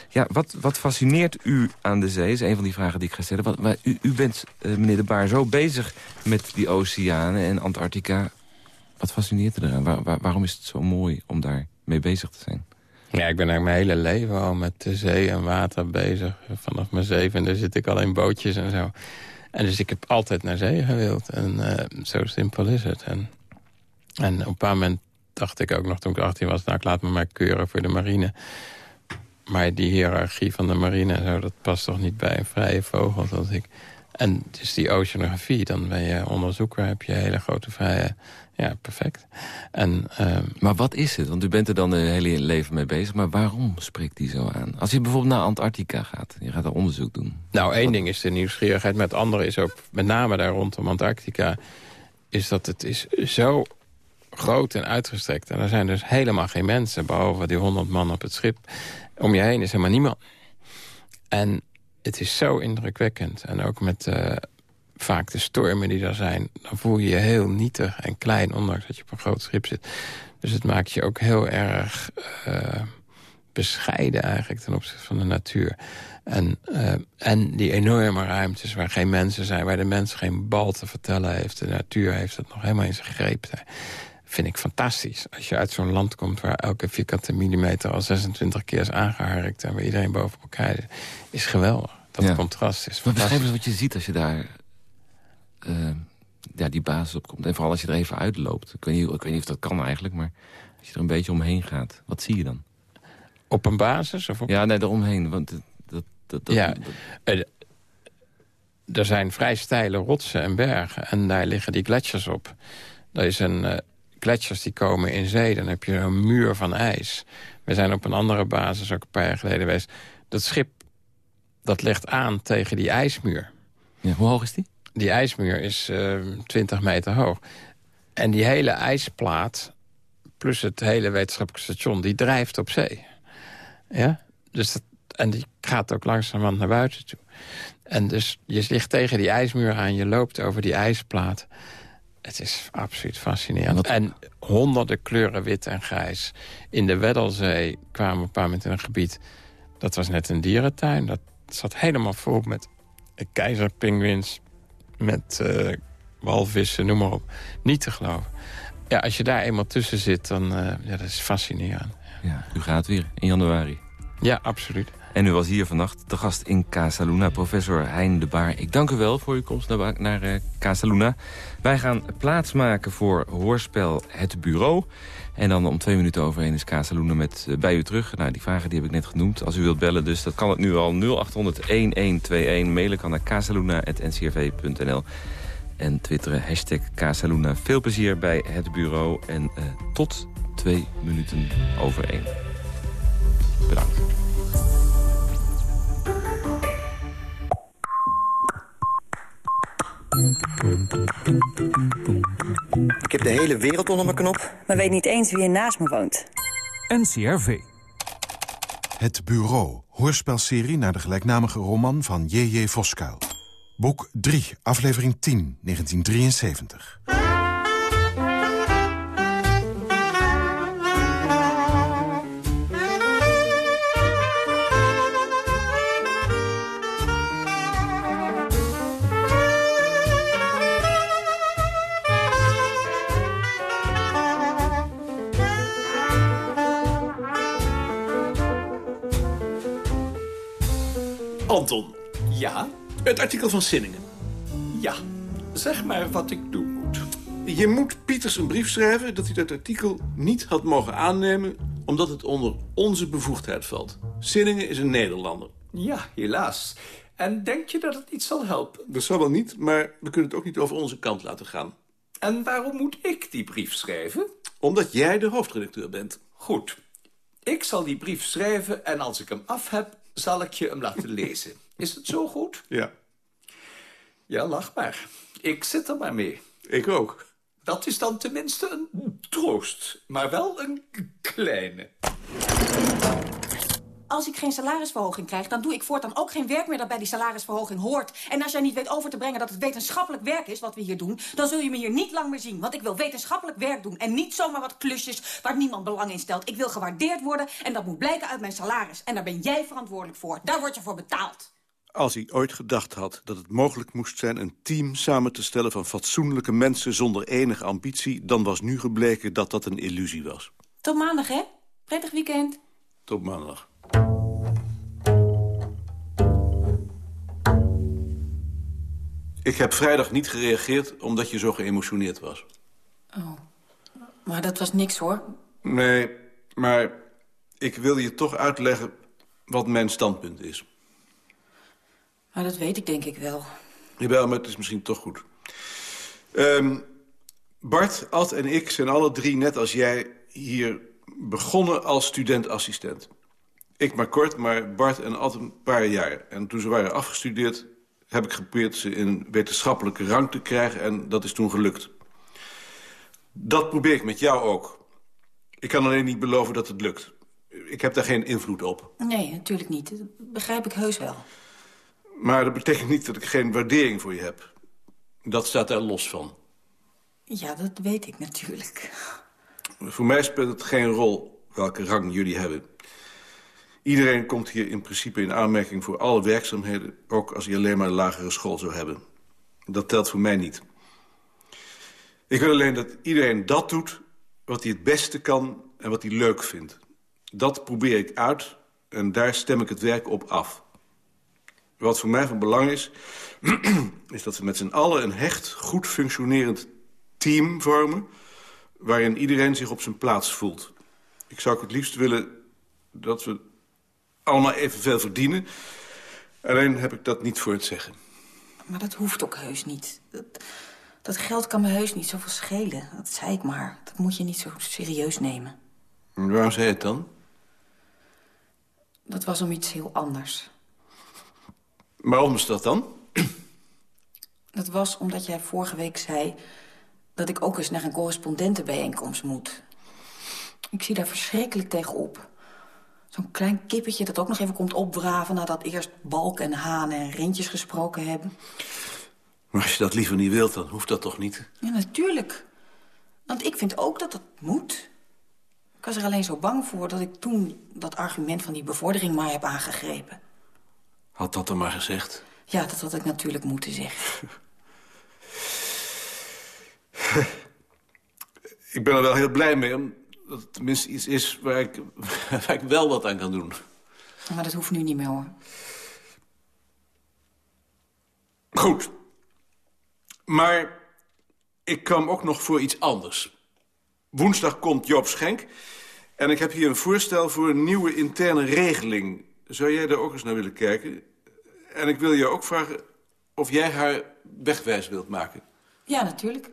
Ja, wat, wat fascineert u aan de zee? is een van die vragen die ik ga stellen. Maar u, u bent, eh, meneer De Baar, zo bezig met die oceanen en Antarctica. Wat fascineert u eraan? Waar, waar- waarom is het zo mooi om daar mee bezig te zijn? Ja, ik ben eigenlijk mijn hele leven al met de zee en water bezig. Vanaf mijn zevende zit ik al in bootjes en zo. En dus ik heb altijd naar zee gewild. En eh, zo simpel is het. En, en op een moment dacht ik ook nog toen ik 18 was... nou, ik laat me maar keuren voor de marine. Maar die hiërarchie van de marine en zo... dat past toch niet bij een vrije vogel zoals ik. En dus die oceanografie, dan ben je onderzoeker... heb je hele grote vrije... Ja, perfect. En... ehm, Maar wat is het? Want u bent er dan een hele leven mee bezig. Maar waarom spreekt die zo aan? Als je bijvoorbeeld naar Antarctica gaat. Je gaat daar onderzoek doen. Nou, één ding is de nieuwsgierigheid. Maar het andere is ook, met name daar rondom Antarctica... is dat het is zo groot en uitgestrekt. En er zijn dus helemaal geen mensen... behalve die honderd man op het schip. Om je heen is helemaal niemand. En het is zo indrukwekkend. En ook met eh, vaak de stormen die er zijn... dan voel je je heel nietig en klein... ondanks dat je op een groot schip zit. Dus het maakt je ook heel erg... eh, bescheiden eigenlijk ten opzichte van de natuur. En, eh, en die enorme ruimtes waar geen mensen zijn... waar de mens geen bal te vertellen heeft. De natuur heeft het nog helemaal in zijn greep. Vind ik fantastisch. Als je uit zo'n land komt waar elke vierkante millimeter... al 26 keer is aangeharkt en waar iedereen boven elkaar is... is geweldig. Dat Ja. contrast is Maar fantastisch. eens wat je ziet als je daar eh, ja, die basis op komt. En vooral als je er even uitloopt. Ik weet, niet, ik weet niet of dat kan eigenlijk, maar als je er een beetje omheen gaat. Wat zie je dan? Op een basis? Of op... Ja, nee, eromheen. Want dat, dat, dat, dat- Ja. Eh, er zijn vrij steile rotsen en bergen. En daar liggen die gletsjers op. Er is een eh, gletsjers die komen in zee. Dan heb je een muur van ijs. We zijn op een andere basis ook een paar jaar geleden geweest. Dat schip dat ligt aan tegen die ijsmuur. ja, hoe hoog is die? Die ijsmuur is eh 20 meter hoog. En die hele ijsplaat, plus het hele wetenschappelijke station... die drijft op zee. Ja? Dus dat, en die gaat ook langzamerhand naar buiten toe. En dus je ligt tegen die ijsmuur aan, je loopt over die ijsplaat... Het is absoluut fascinerend. En honderden kleuren wit en grijs. In de Weddellzee kwamen we op een paar moment in een gebied... dat was net een dierentuin. Dat zat helemaal vol met keizerpinguïns... met uh, walvissen, noem maar op. Niet te geloven. Ja, als je daar eenmaal tussen zit, dan uh, ja, dat is fascinerend. Ja, u gaat weer in januari. Ja, absoluut. En u was hier vannacht de gast in Casa Luna, professor Hein de Baar. Ik dank u wel voor uw komst naar, naar uh, Casa Luna. Wij gaan plaatsmaken voor hoorspel Het Bureau. En dan om twee minuten overheen is Casa Luna met uh, bij u terug. Nou, die vragen die heb ik net genoemd. Als u wilt bellen, dus dat kan het nu al 0800-1121. Mailen kan naar casaluna.ncrv.nl. En twitteren hashtag Casaluna. Veel plezier bij Het Bureau. En uh, tot twee minuten over één. Bedankt. Ik heb de hele wereld onder mijn knop. Maar weet niet eens wie er naast me woont. NCRV. Het Bureau. Hoorspelserie naar de gelijknamige roman van J.J. Voskuil. Boek 3, aflevering 10, 1973. Anton. Ja? Het artikel van Sinningen. Ja. Zeg maar wat ik doen moet. Je moet Pieters een brief schrijven dat hij dat artikel niet had mogen aannemen... omdat het onder onze bevoegdheid valt. Sinningen is een Nederlander. Ja, helaas. En denk je dat het iets zal helpen? Dat zal wel niet, maar we kunnen het ook niet over onze kant laten gaan. En waarom moet ik die brief schrijven? Omdat jij de hoofdredacteur bent. Goed. Ik zal die brief schrijven en als ik hem af heb, zal ik je hem laten lezen. Is het zo goed? Ja. Ja, lach maar. Ik zit er maar mee. Ik ook. Dat is dan tenminste een troost. Maar wel een kleine. Als ik geen salarisverhoging krijg, dan doe ik voortaan ook geen werk meer dat bij die salarisverhoging hoort. En als jij niet weet over te brengen dat het wetenschappelijk werk is wat we hier doen, dan zul je me hier niet lang meer zien. Want ik wil wetenschappelijk werk doen en niet zomaar wat klusjes waar niemand belang in stelt. Ik wil gewaardeerd worden en dat moet blijken uit mijn salaris. En daar ben jij verantwoordelijk voor. Daar word je voor betaald. Als hij ooit gedacht had dat het mogelijk moest zijn... een team samen te stellen van fatsoenlijke mensen zonder enige ambitie... dan was nu gebleken dat dat een illusie was. Tot maandag, hè? Prettig weekend. Tot maandag. Ik heb vrijdag niet gereageerd omdat je zo geëmotioneerd was. Oh, maar dat was niks, hoor. Nee, maar ik wil je toch uitleggen wat mijn standpunt is. Maar dat weet ik denk ik wel. Jawel, maar het is misschien toch goed. Um, Bart, Ad en ik zijn alle drie, net als jij, hier begonnen als studentassistent. Ik maar kort, maar Bart en Ad een paar jaar. En toen ze waren afgestudeerd, heb ik geprobeerd ze in wetenschappelijke rang te krijgen... en dat is toen gelukt. Dat probeer ik met jou ook. Ik kan alleen niet beloven dat het lukt. Ik heb daar geen invloed op. Nee, natuurlijk niet. Dat begrijp ik heus wel. Maar dat betekent niet dat ik geen waardering voor je heb. Dat staat daar los van. Ja, dat weet ik natuurlijk. Voor mij speelt het geen rol welke rang jullie hebben. Iedereen komt hier in principe in aanmerking voor alle werkzaamheden... ook als hij alleen maar een lagere school zou hebben. Dat telt voor mij niet. Ik wil alleen dat iedereen dat doet wat hij het beste kan en wat hij leuk vindt. Dat probeer ik uit en daar stem ik het werk op af. Wat voor mij van belang is, is dat we met z'n allen een hecht, goed functionerend team vormen... waarin iedereen zich op zijn plaats voelt. Ik zou het liefst willen dat we allemaal evenveel verdienen. Alleen heb ik dat niet voor het zeggen. Maar dat hoeft ook heus niet. Dat, dat geld kan me heus niet zoveel schelen. Dat zei ik maar. Dat moet je niet zo serieus nemen. En waarom zei je het dan? Dat was om iets heel anders. Waarom is dat dan? Dat was omdat jij vorige week zei... dat ik ook eens naar een correspondentenbijeenkomst moet. Ik zie daar verschrikkelijk tegenop. Zo'n klein kippetje dat ook nog even komt opdraven... nadat eerst Balk en Haan en Rintjes gesproken hebben. Maar als je dat liever niet wilt, dan hoeft dat toch niet? Ja, natuurlijk. Want ik vind ook dat dat moet. Ik was er alleen zo bang voor dat ik toen dat argument van die bevordering maar heb aangegrepen. Had dat dan maar gezegd. Ja, dat had ik natuurlijk moeten zeggen. ik ben er wel heel blij mee, omdat het tenminste iets is waar ik, waar ik wel wat aan kan doen. Maar dat hoeft nu niet meer, hoor. Goed. Maar ik kwam ook nog voor iets anders. Woensdag komt Joop Schenk... en ik heb hier een voorstel voor een nieuwe interne regeling. Zou jij daar ook eens naar willen kijken? En ik wil je ook vragen of jij haar wegwijs wilt maken. Ja, natuurlijk.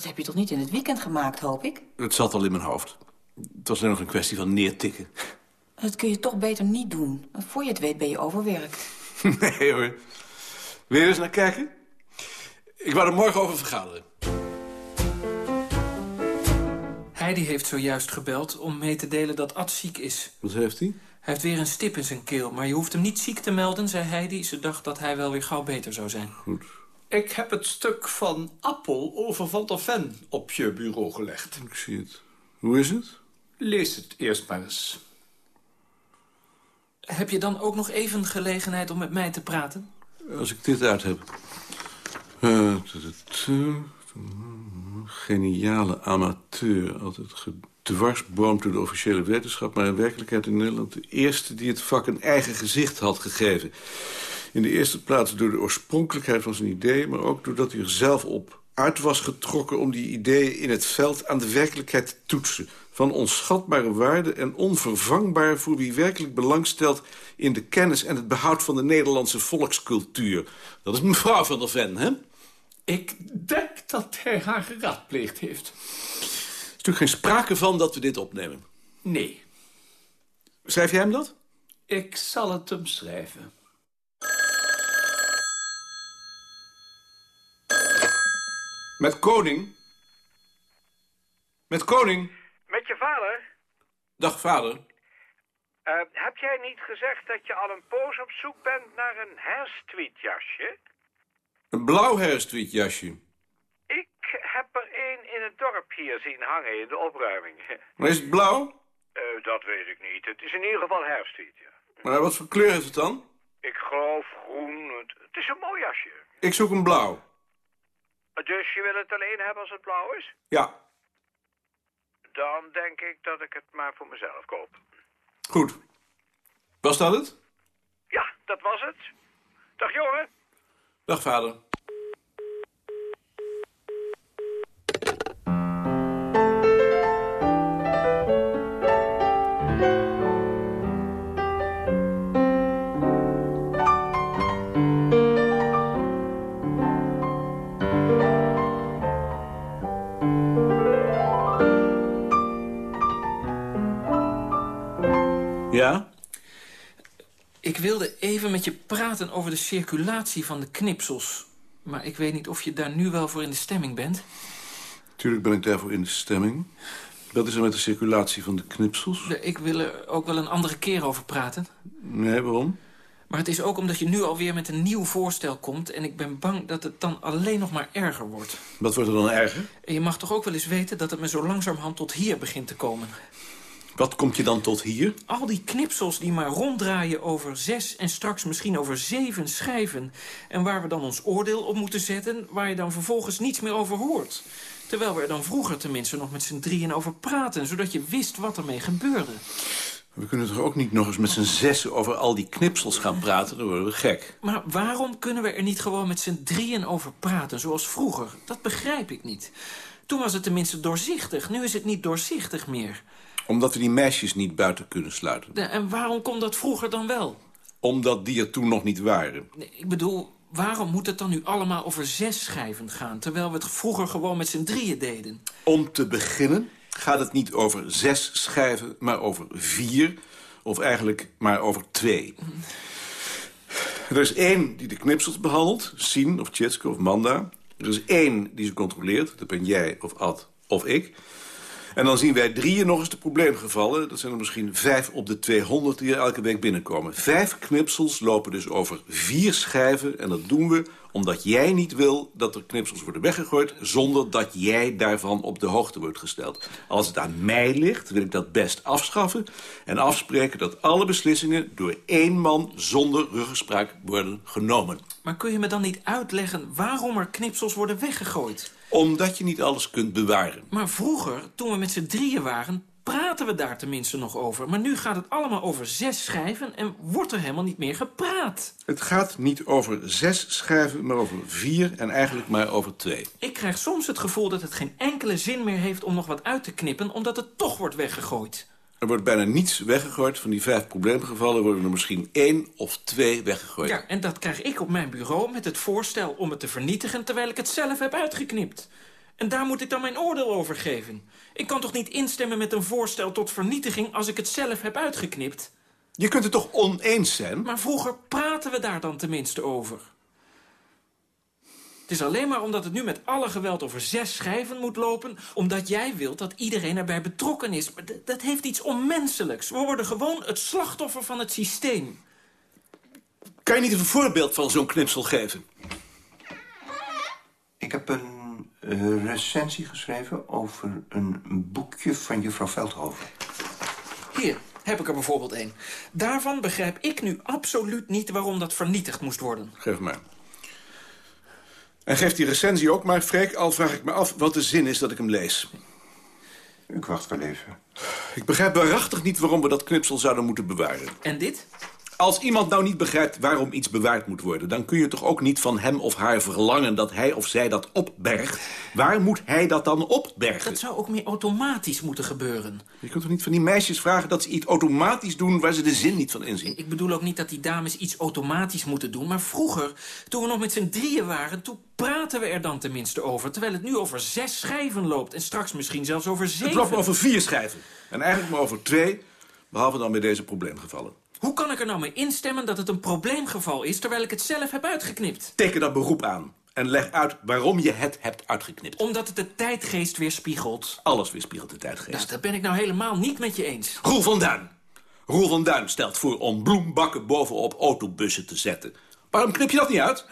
Dat heb je toch niet in het weekend gemaakt, hoop ik? Het zat al in mijn hoofd. Het was alleen nog een kwestie van neertikken. Dat kun je toch beter niet doen. Want voor je het weet ben je overwerkt. Nee hoor. Wil je eens naar kijken? Ik wou er morgen over vergaderen. Heidi heeft zojuist gebeld om mee te delen dat Ad ziek is. Wat heeft hij? Hij heeft weer een stip in zijn keel, maar je hoeft hem niet ziek te melden, zei Heidi. Ze dacht dat hij wel weer gauw beter zou zijn. Goed. Ik heb het stuk van Appel over Van der Ven op je bureau gelegd. Ik zie het. Hoe is het? Lees het eerst maar eens. Heb je dan ook nog even gelegenheid om met mij te praten? Als ik dit uit heb. Eh, geniale amateur. Altijd gedwarsboomd door de officiële wetenschap... maar in werkelijkheid in Nederland de eerste die het vak een eigen gezicht had gegeven. In de eerste plaats door de oorspronkelijkheid van zijn ideeën... maar ook doordat hij er zelf op uit was getrokken om die ideeën in het veld aan de werkelijkheid te toetsen. Van onschatbare waarde en onvervangbaar voor wie werkelijk belang stelt... in de kennis en het behoud van de Nederlandse volkscultuur. Dat is mevrouw van der Ven, hè? Ik denk dat hij haar geraadpleegd heeft. Er is natuurlijk geen sprake van dat we dit opnemen. Nee. Schrijf jij hem dat? Ik zal het hem schrijven. Met koning? Met koning? Met je vader? Dag, vader. Uh, heb jij niet gezegd dat je al een poos op zoek bent naar een herstweetjasje? Een blauw herstweetjasje. Ik heb er één in het dorp hier zien hangen in de opruiming. Maar is het blauw? Uh, dat weet ik niet. Het is in ieder geval herfstwiet, ja. Maar wat voor kleur heeft het dan? Ik geloof groen. Het is een mooi jasje. Ik zoek een blauw. Dus je wil het alleen hebben als het blauw is? Ja. Dan denk ik dat ik het maar voor mezelf koop. Goed. Was dat het? Ja, dat was het. Dag jongen. Dag vader. Praten over de circulatie van de knipsels. Maar ik weet niet of je daar nu wel voor in de stemming bent. Tuurlijk ben ik daarvoor in de stemming. Wat is er met de circulatie van de knipsels? Ik wil er ook wel een andere keer over praten. Nee, waarom? Maar het is ook omdat je nu alweer met een nieuw voorstel komt... en ik ben bang dat het dan alleen nog maar erger wordt. Wat wordt er dan erger? En je mag toch ook wel eens weten dat het me zo langzamerhand tot hier begint te komen. Wat komt je dan tot hier? Al die knipsels die maar ronddraaien over zes en straks misschien over zeven schijven. En waar we dan ons oordeel op moeten zetten... waar je dan vervolgens niets meer over hoort. Terwijl we er dan vroeger tenminste nog met z'n drieën over praten... zodat je wist wat ermee gebeurde. We kunnen toch ook niet nog eens met z'n zessen over al die knipsels gaan praten? Dan worden we gek. Maar waarom kunnen we er niet gewoon met z'n drieën over praten, zoals vroeger? Dat begrijp ik niet. Toen was het tenminste doorzichtig, nu is het niet doorzichtig meer. Omdat we die meisjes niet buiten kunnen sluiten. De, en waarom kon dat vroeger dan wel? Omdat die er toen nog niet waren. Nee, ik bedoel, waarom moet het dan nu allemaal over zes schijven gaan... terwijl we het vroeger gewoon met z'n drieën deden? Om te beginnen gaat het niet over zes schijven, maar over vier. Of eigenlijk maar over twee. Er is één die de knipsels behandelt, Sien of Tjitske of Manda. Er is één die ze controleert, dat ben jij of Ad of ik. En dan zien wij drieën nog eens de probleemgevallen. Dat zijn er misschien vijf op de 200 die er elke week binnenkomen. Vijf knipsels lopen dus over vier schijven. En dat doen we omdat jij niet wil dat er knipsels worden weggegooid... zonder dat jij daarvan op de hoogte wordt gesteld. Als het aan mij ligt, wil ik dat best afschaffen... en afspreken dat alle beslissingen door één man zonder ruggespraak worden genomen. Maar kun je me dan niet uitleggen waarom er knipsels worden weggegooid? Omdat je niet alles kunt bewaren. Maar vroeger, toen we met z'n drieën waren, praten we daar tenminste nog over. Maar nu gaat het allemaal over zes schijven en wordt er helemaal niet meer gepraat. Het gaat niet over zes schijven, maar over vier en eigenlijk maar over twee. Ik krijg soms het gevoel dat het geen enkele zin meer heeft om nog wat uit te knippen... omdat het toch wordt weggegooid. Er wordt bijna niets weggegooid. Van die vijf probleemgevallen worden er misschien één of twee weggegooid. Ja, en dat krijg ik op mijn bureau met het voorstel om het te vernietigen... terwijl ik het zelf heb uitgeknipt. En daar moet ik dan mijn oordeel over geven. Ik kan toch niet instemmen met een voorstel tot vernietiging... als ik het zelf heb uitgeknipt? Je kunt het toch oneens zijn? Maar vroeger praten we daar dan tenminste over. Het is alleen maar omdat het nu met alle geweld over zes schijven moet lopen... omdat jij wilt dat iedereen erbij betrokken is. Maar dat heeft iets onmenselijks. We worden gewoon het slachtoffer van het systeem. Kan je niet een voorbeeld van zo'n knipsel geven? Ik heb een uh, recensie geschreven over een boekje van juffrouw Veldhoven. Hier heb ik er bijvoorbeeld een. Daarvan begrijp ik nu absoluut niet waarom dat vernietigd moest worden. Geef maar. En geef die recensie ook maar, Freek. Al vraag ik me af wat de zin is dat ik hem lees. Ik wacht wel even. Ik begrijp waarachtig niet waarom we dat knipsel zouden moeten bewaren. En dit? Als iemand nou niet begrijpt waarom iets bewaard moet worden... dan kun je toch ook niet van hem of haar verlangen dat hij of zij dat opbergt. Waar moet hij dat dan opbergen? Dat zou ook meer automatisch moeten gebeuren. Je kunt toch niet van die meisjes vragen dat ze iets automatisch doen... waar ze de zin niet van inzien? Ik bedoel ook niet dat die dames iets automatisch moeten doen... maar vroeger, toen we nog met z'n drieën waren... toen praten we er dan tenminste over... terwijl het nu over zes schijven loopt... en straks misschien zelfs over zeven. Het loopt over vier schijven. En eigenlijk maar over twee... behalve dan bij deze probleemgevallen. Hoe kan ik er nou mee instemmen dat het een probleemgeval is... terwijl ik het zelf heb uitgeknipt? Teken dat beroep aan. En leg uit waarom je het hebt uitgeknipt. Omdat het de tijdgeest weerspiegelt. Alles weerspiegelt de tijdgeest. Nou, dat ben ik nou helemaal niet met je eens. Roel van Duin. Roel van Duin stelt voor om bloembakken bovenop autobussen te zetten. Waarom knip je dat niet uit?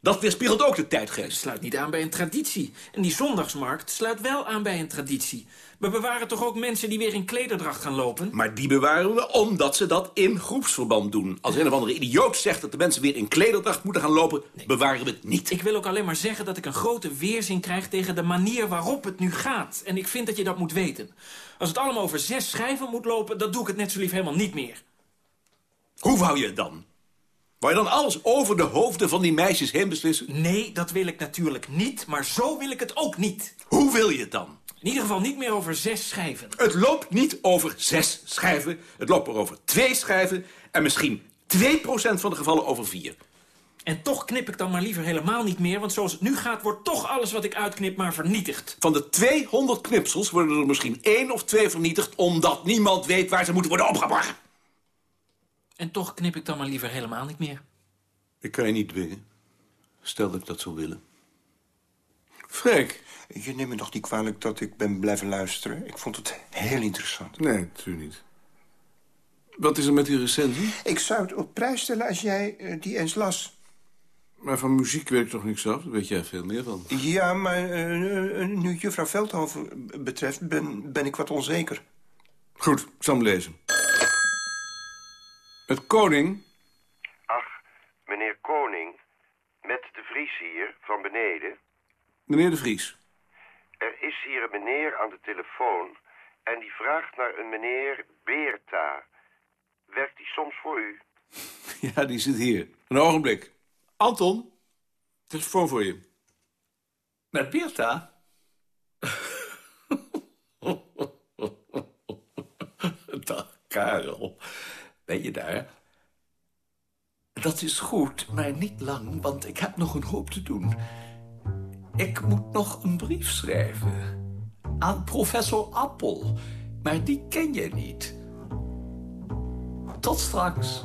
Dat weerspiegelt ook de tijdgeest. Het sluit niet aan bij een traditie. En die zondagsmarkt sluit wel aan bij een traditie. We bewaren toch ook mensen die weer in klederdracht gaan lopen? Maar die bewaren we omdat ze dat in groepsverband doen. Als een of andere idioot zegt dat de mensen weer in klederdracht moeten gaan lopen... bewaren we het niet. Ik wil ook alleen maar zeggen dat ik een grote weerzin krijg... tegen de manier waarop het nu gaat. En ik vind dat je dat moet weten. Als het allemaal over zes schijven moet lopen... dan doe ik het net zo lief helemaal niet meer. Hoe wou je het dan? Wou je dan alles over de hoofden van die meisjes heen beslissen? Nee, dat wil ik natuurlijk niet, maar zo wil ik het ook niet. Hoe wil je het dan? In ieder geval niet meer over zes schijven. Het loopt niet over zes schijven. Het loopt er over twee schijven. En misschien 2% van de gevallen over vier. En toch knip ik dan maar liever helemaal niet meer... want zoals het nu gaat, wordt toch alles wat ik uitknip maar vernietigd. Van de 200 knipsels worden er misschien één of twee vernietigd... omdat niemand weet waar ze moeten worden opgebracht. En toch knip ik dan maar liever helemaal niet meer. Ik kan je niet dwingen. Stel dat ik dat zou willen. Freek. Je neemt me toch niet kwalijk dat ik ben blijven luisteren? Ik vond het heel interessant. Nee, natuurlijk niet. Wat is er met die recensie? Ik zou het op prijs stellen als jij uh, die eens las. Maar van muziek weet ik toch niks af? Daar weet jij veel meer van. Ja, maar uh, nu juffrouw Veldhoven betreft ben, ben ik wat onzeker. Goed, ik zal hem lezen. Het koning... Ach, meneer Koning, met de Vries hier, van beneden. Meneer de Vries. Er is hier een meneer aan de telefoon en die vraagt naar een meneer Beerta. Werkt die soms voor u? Ja, die zit hier. Een ogenblik. Anton, telefoon voor je. Met Beerta? Dag, Karel. Ben je daar? Dat is goed, maar niet lang, want ik heb nog een hoop te doen. Ik moet nog een brief schrijven. Aan professor Appel. Maar die ken je niet. Tot straks.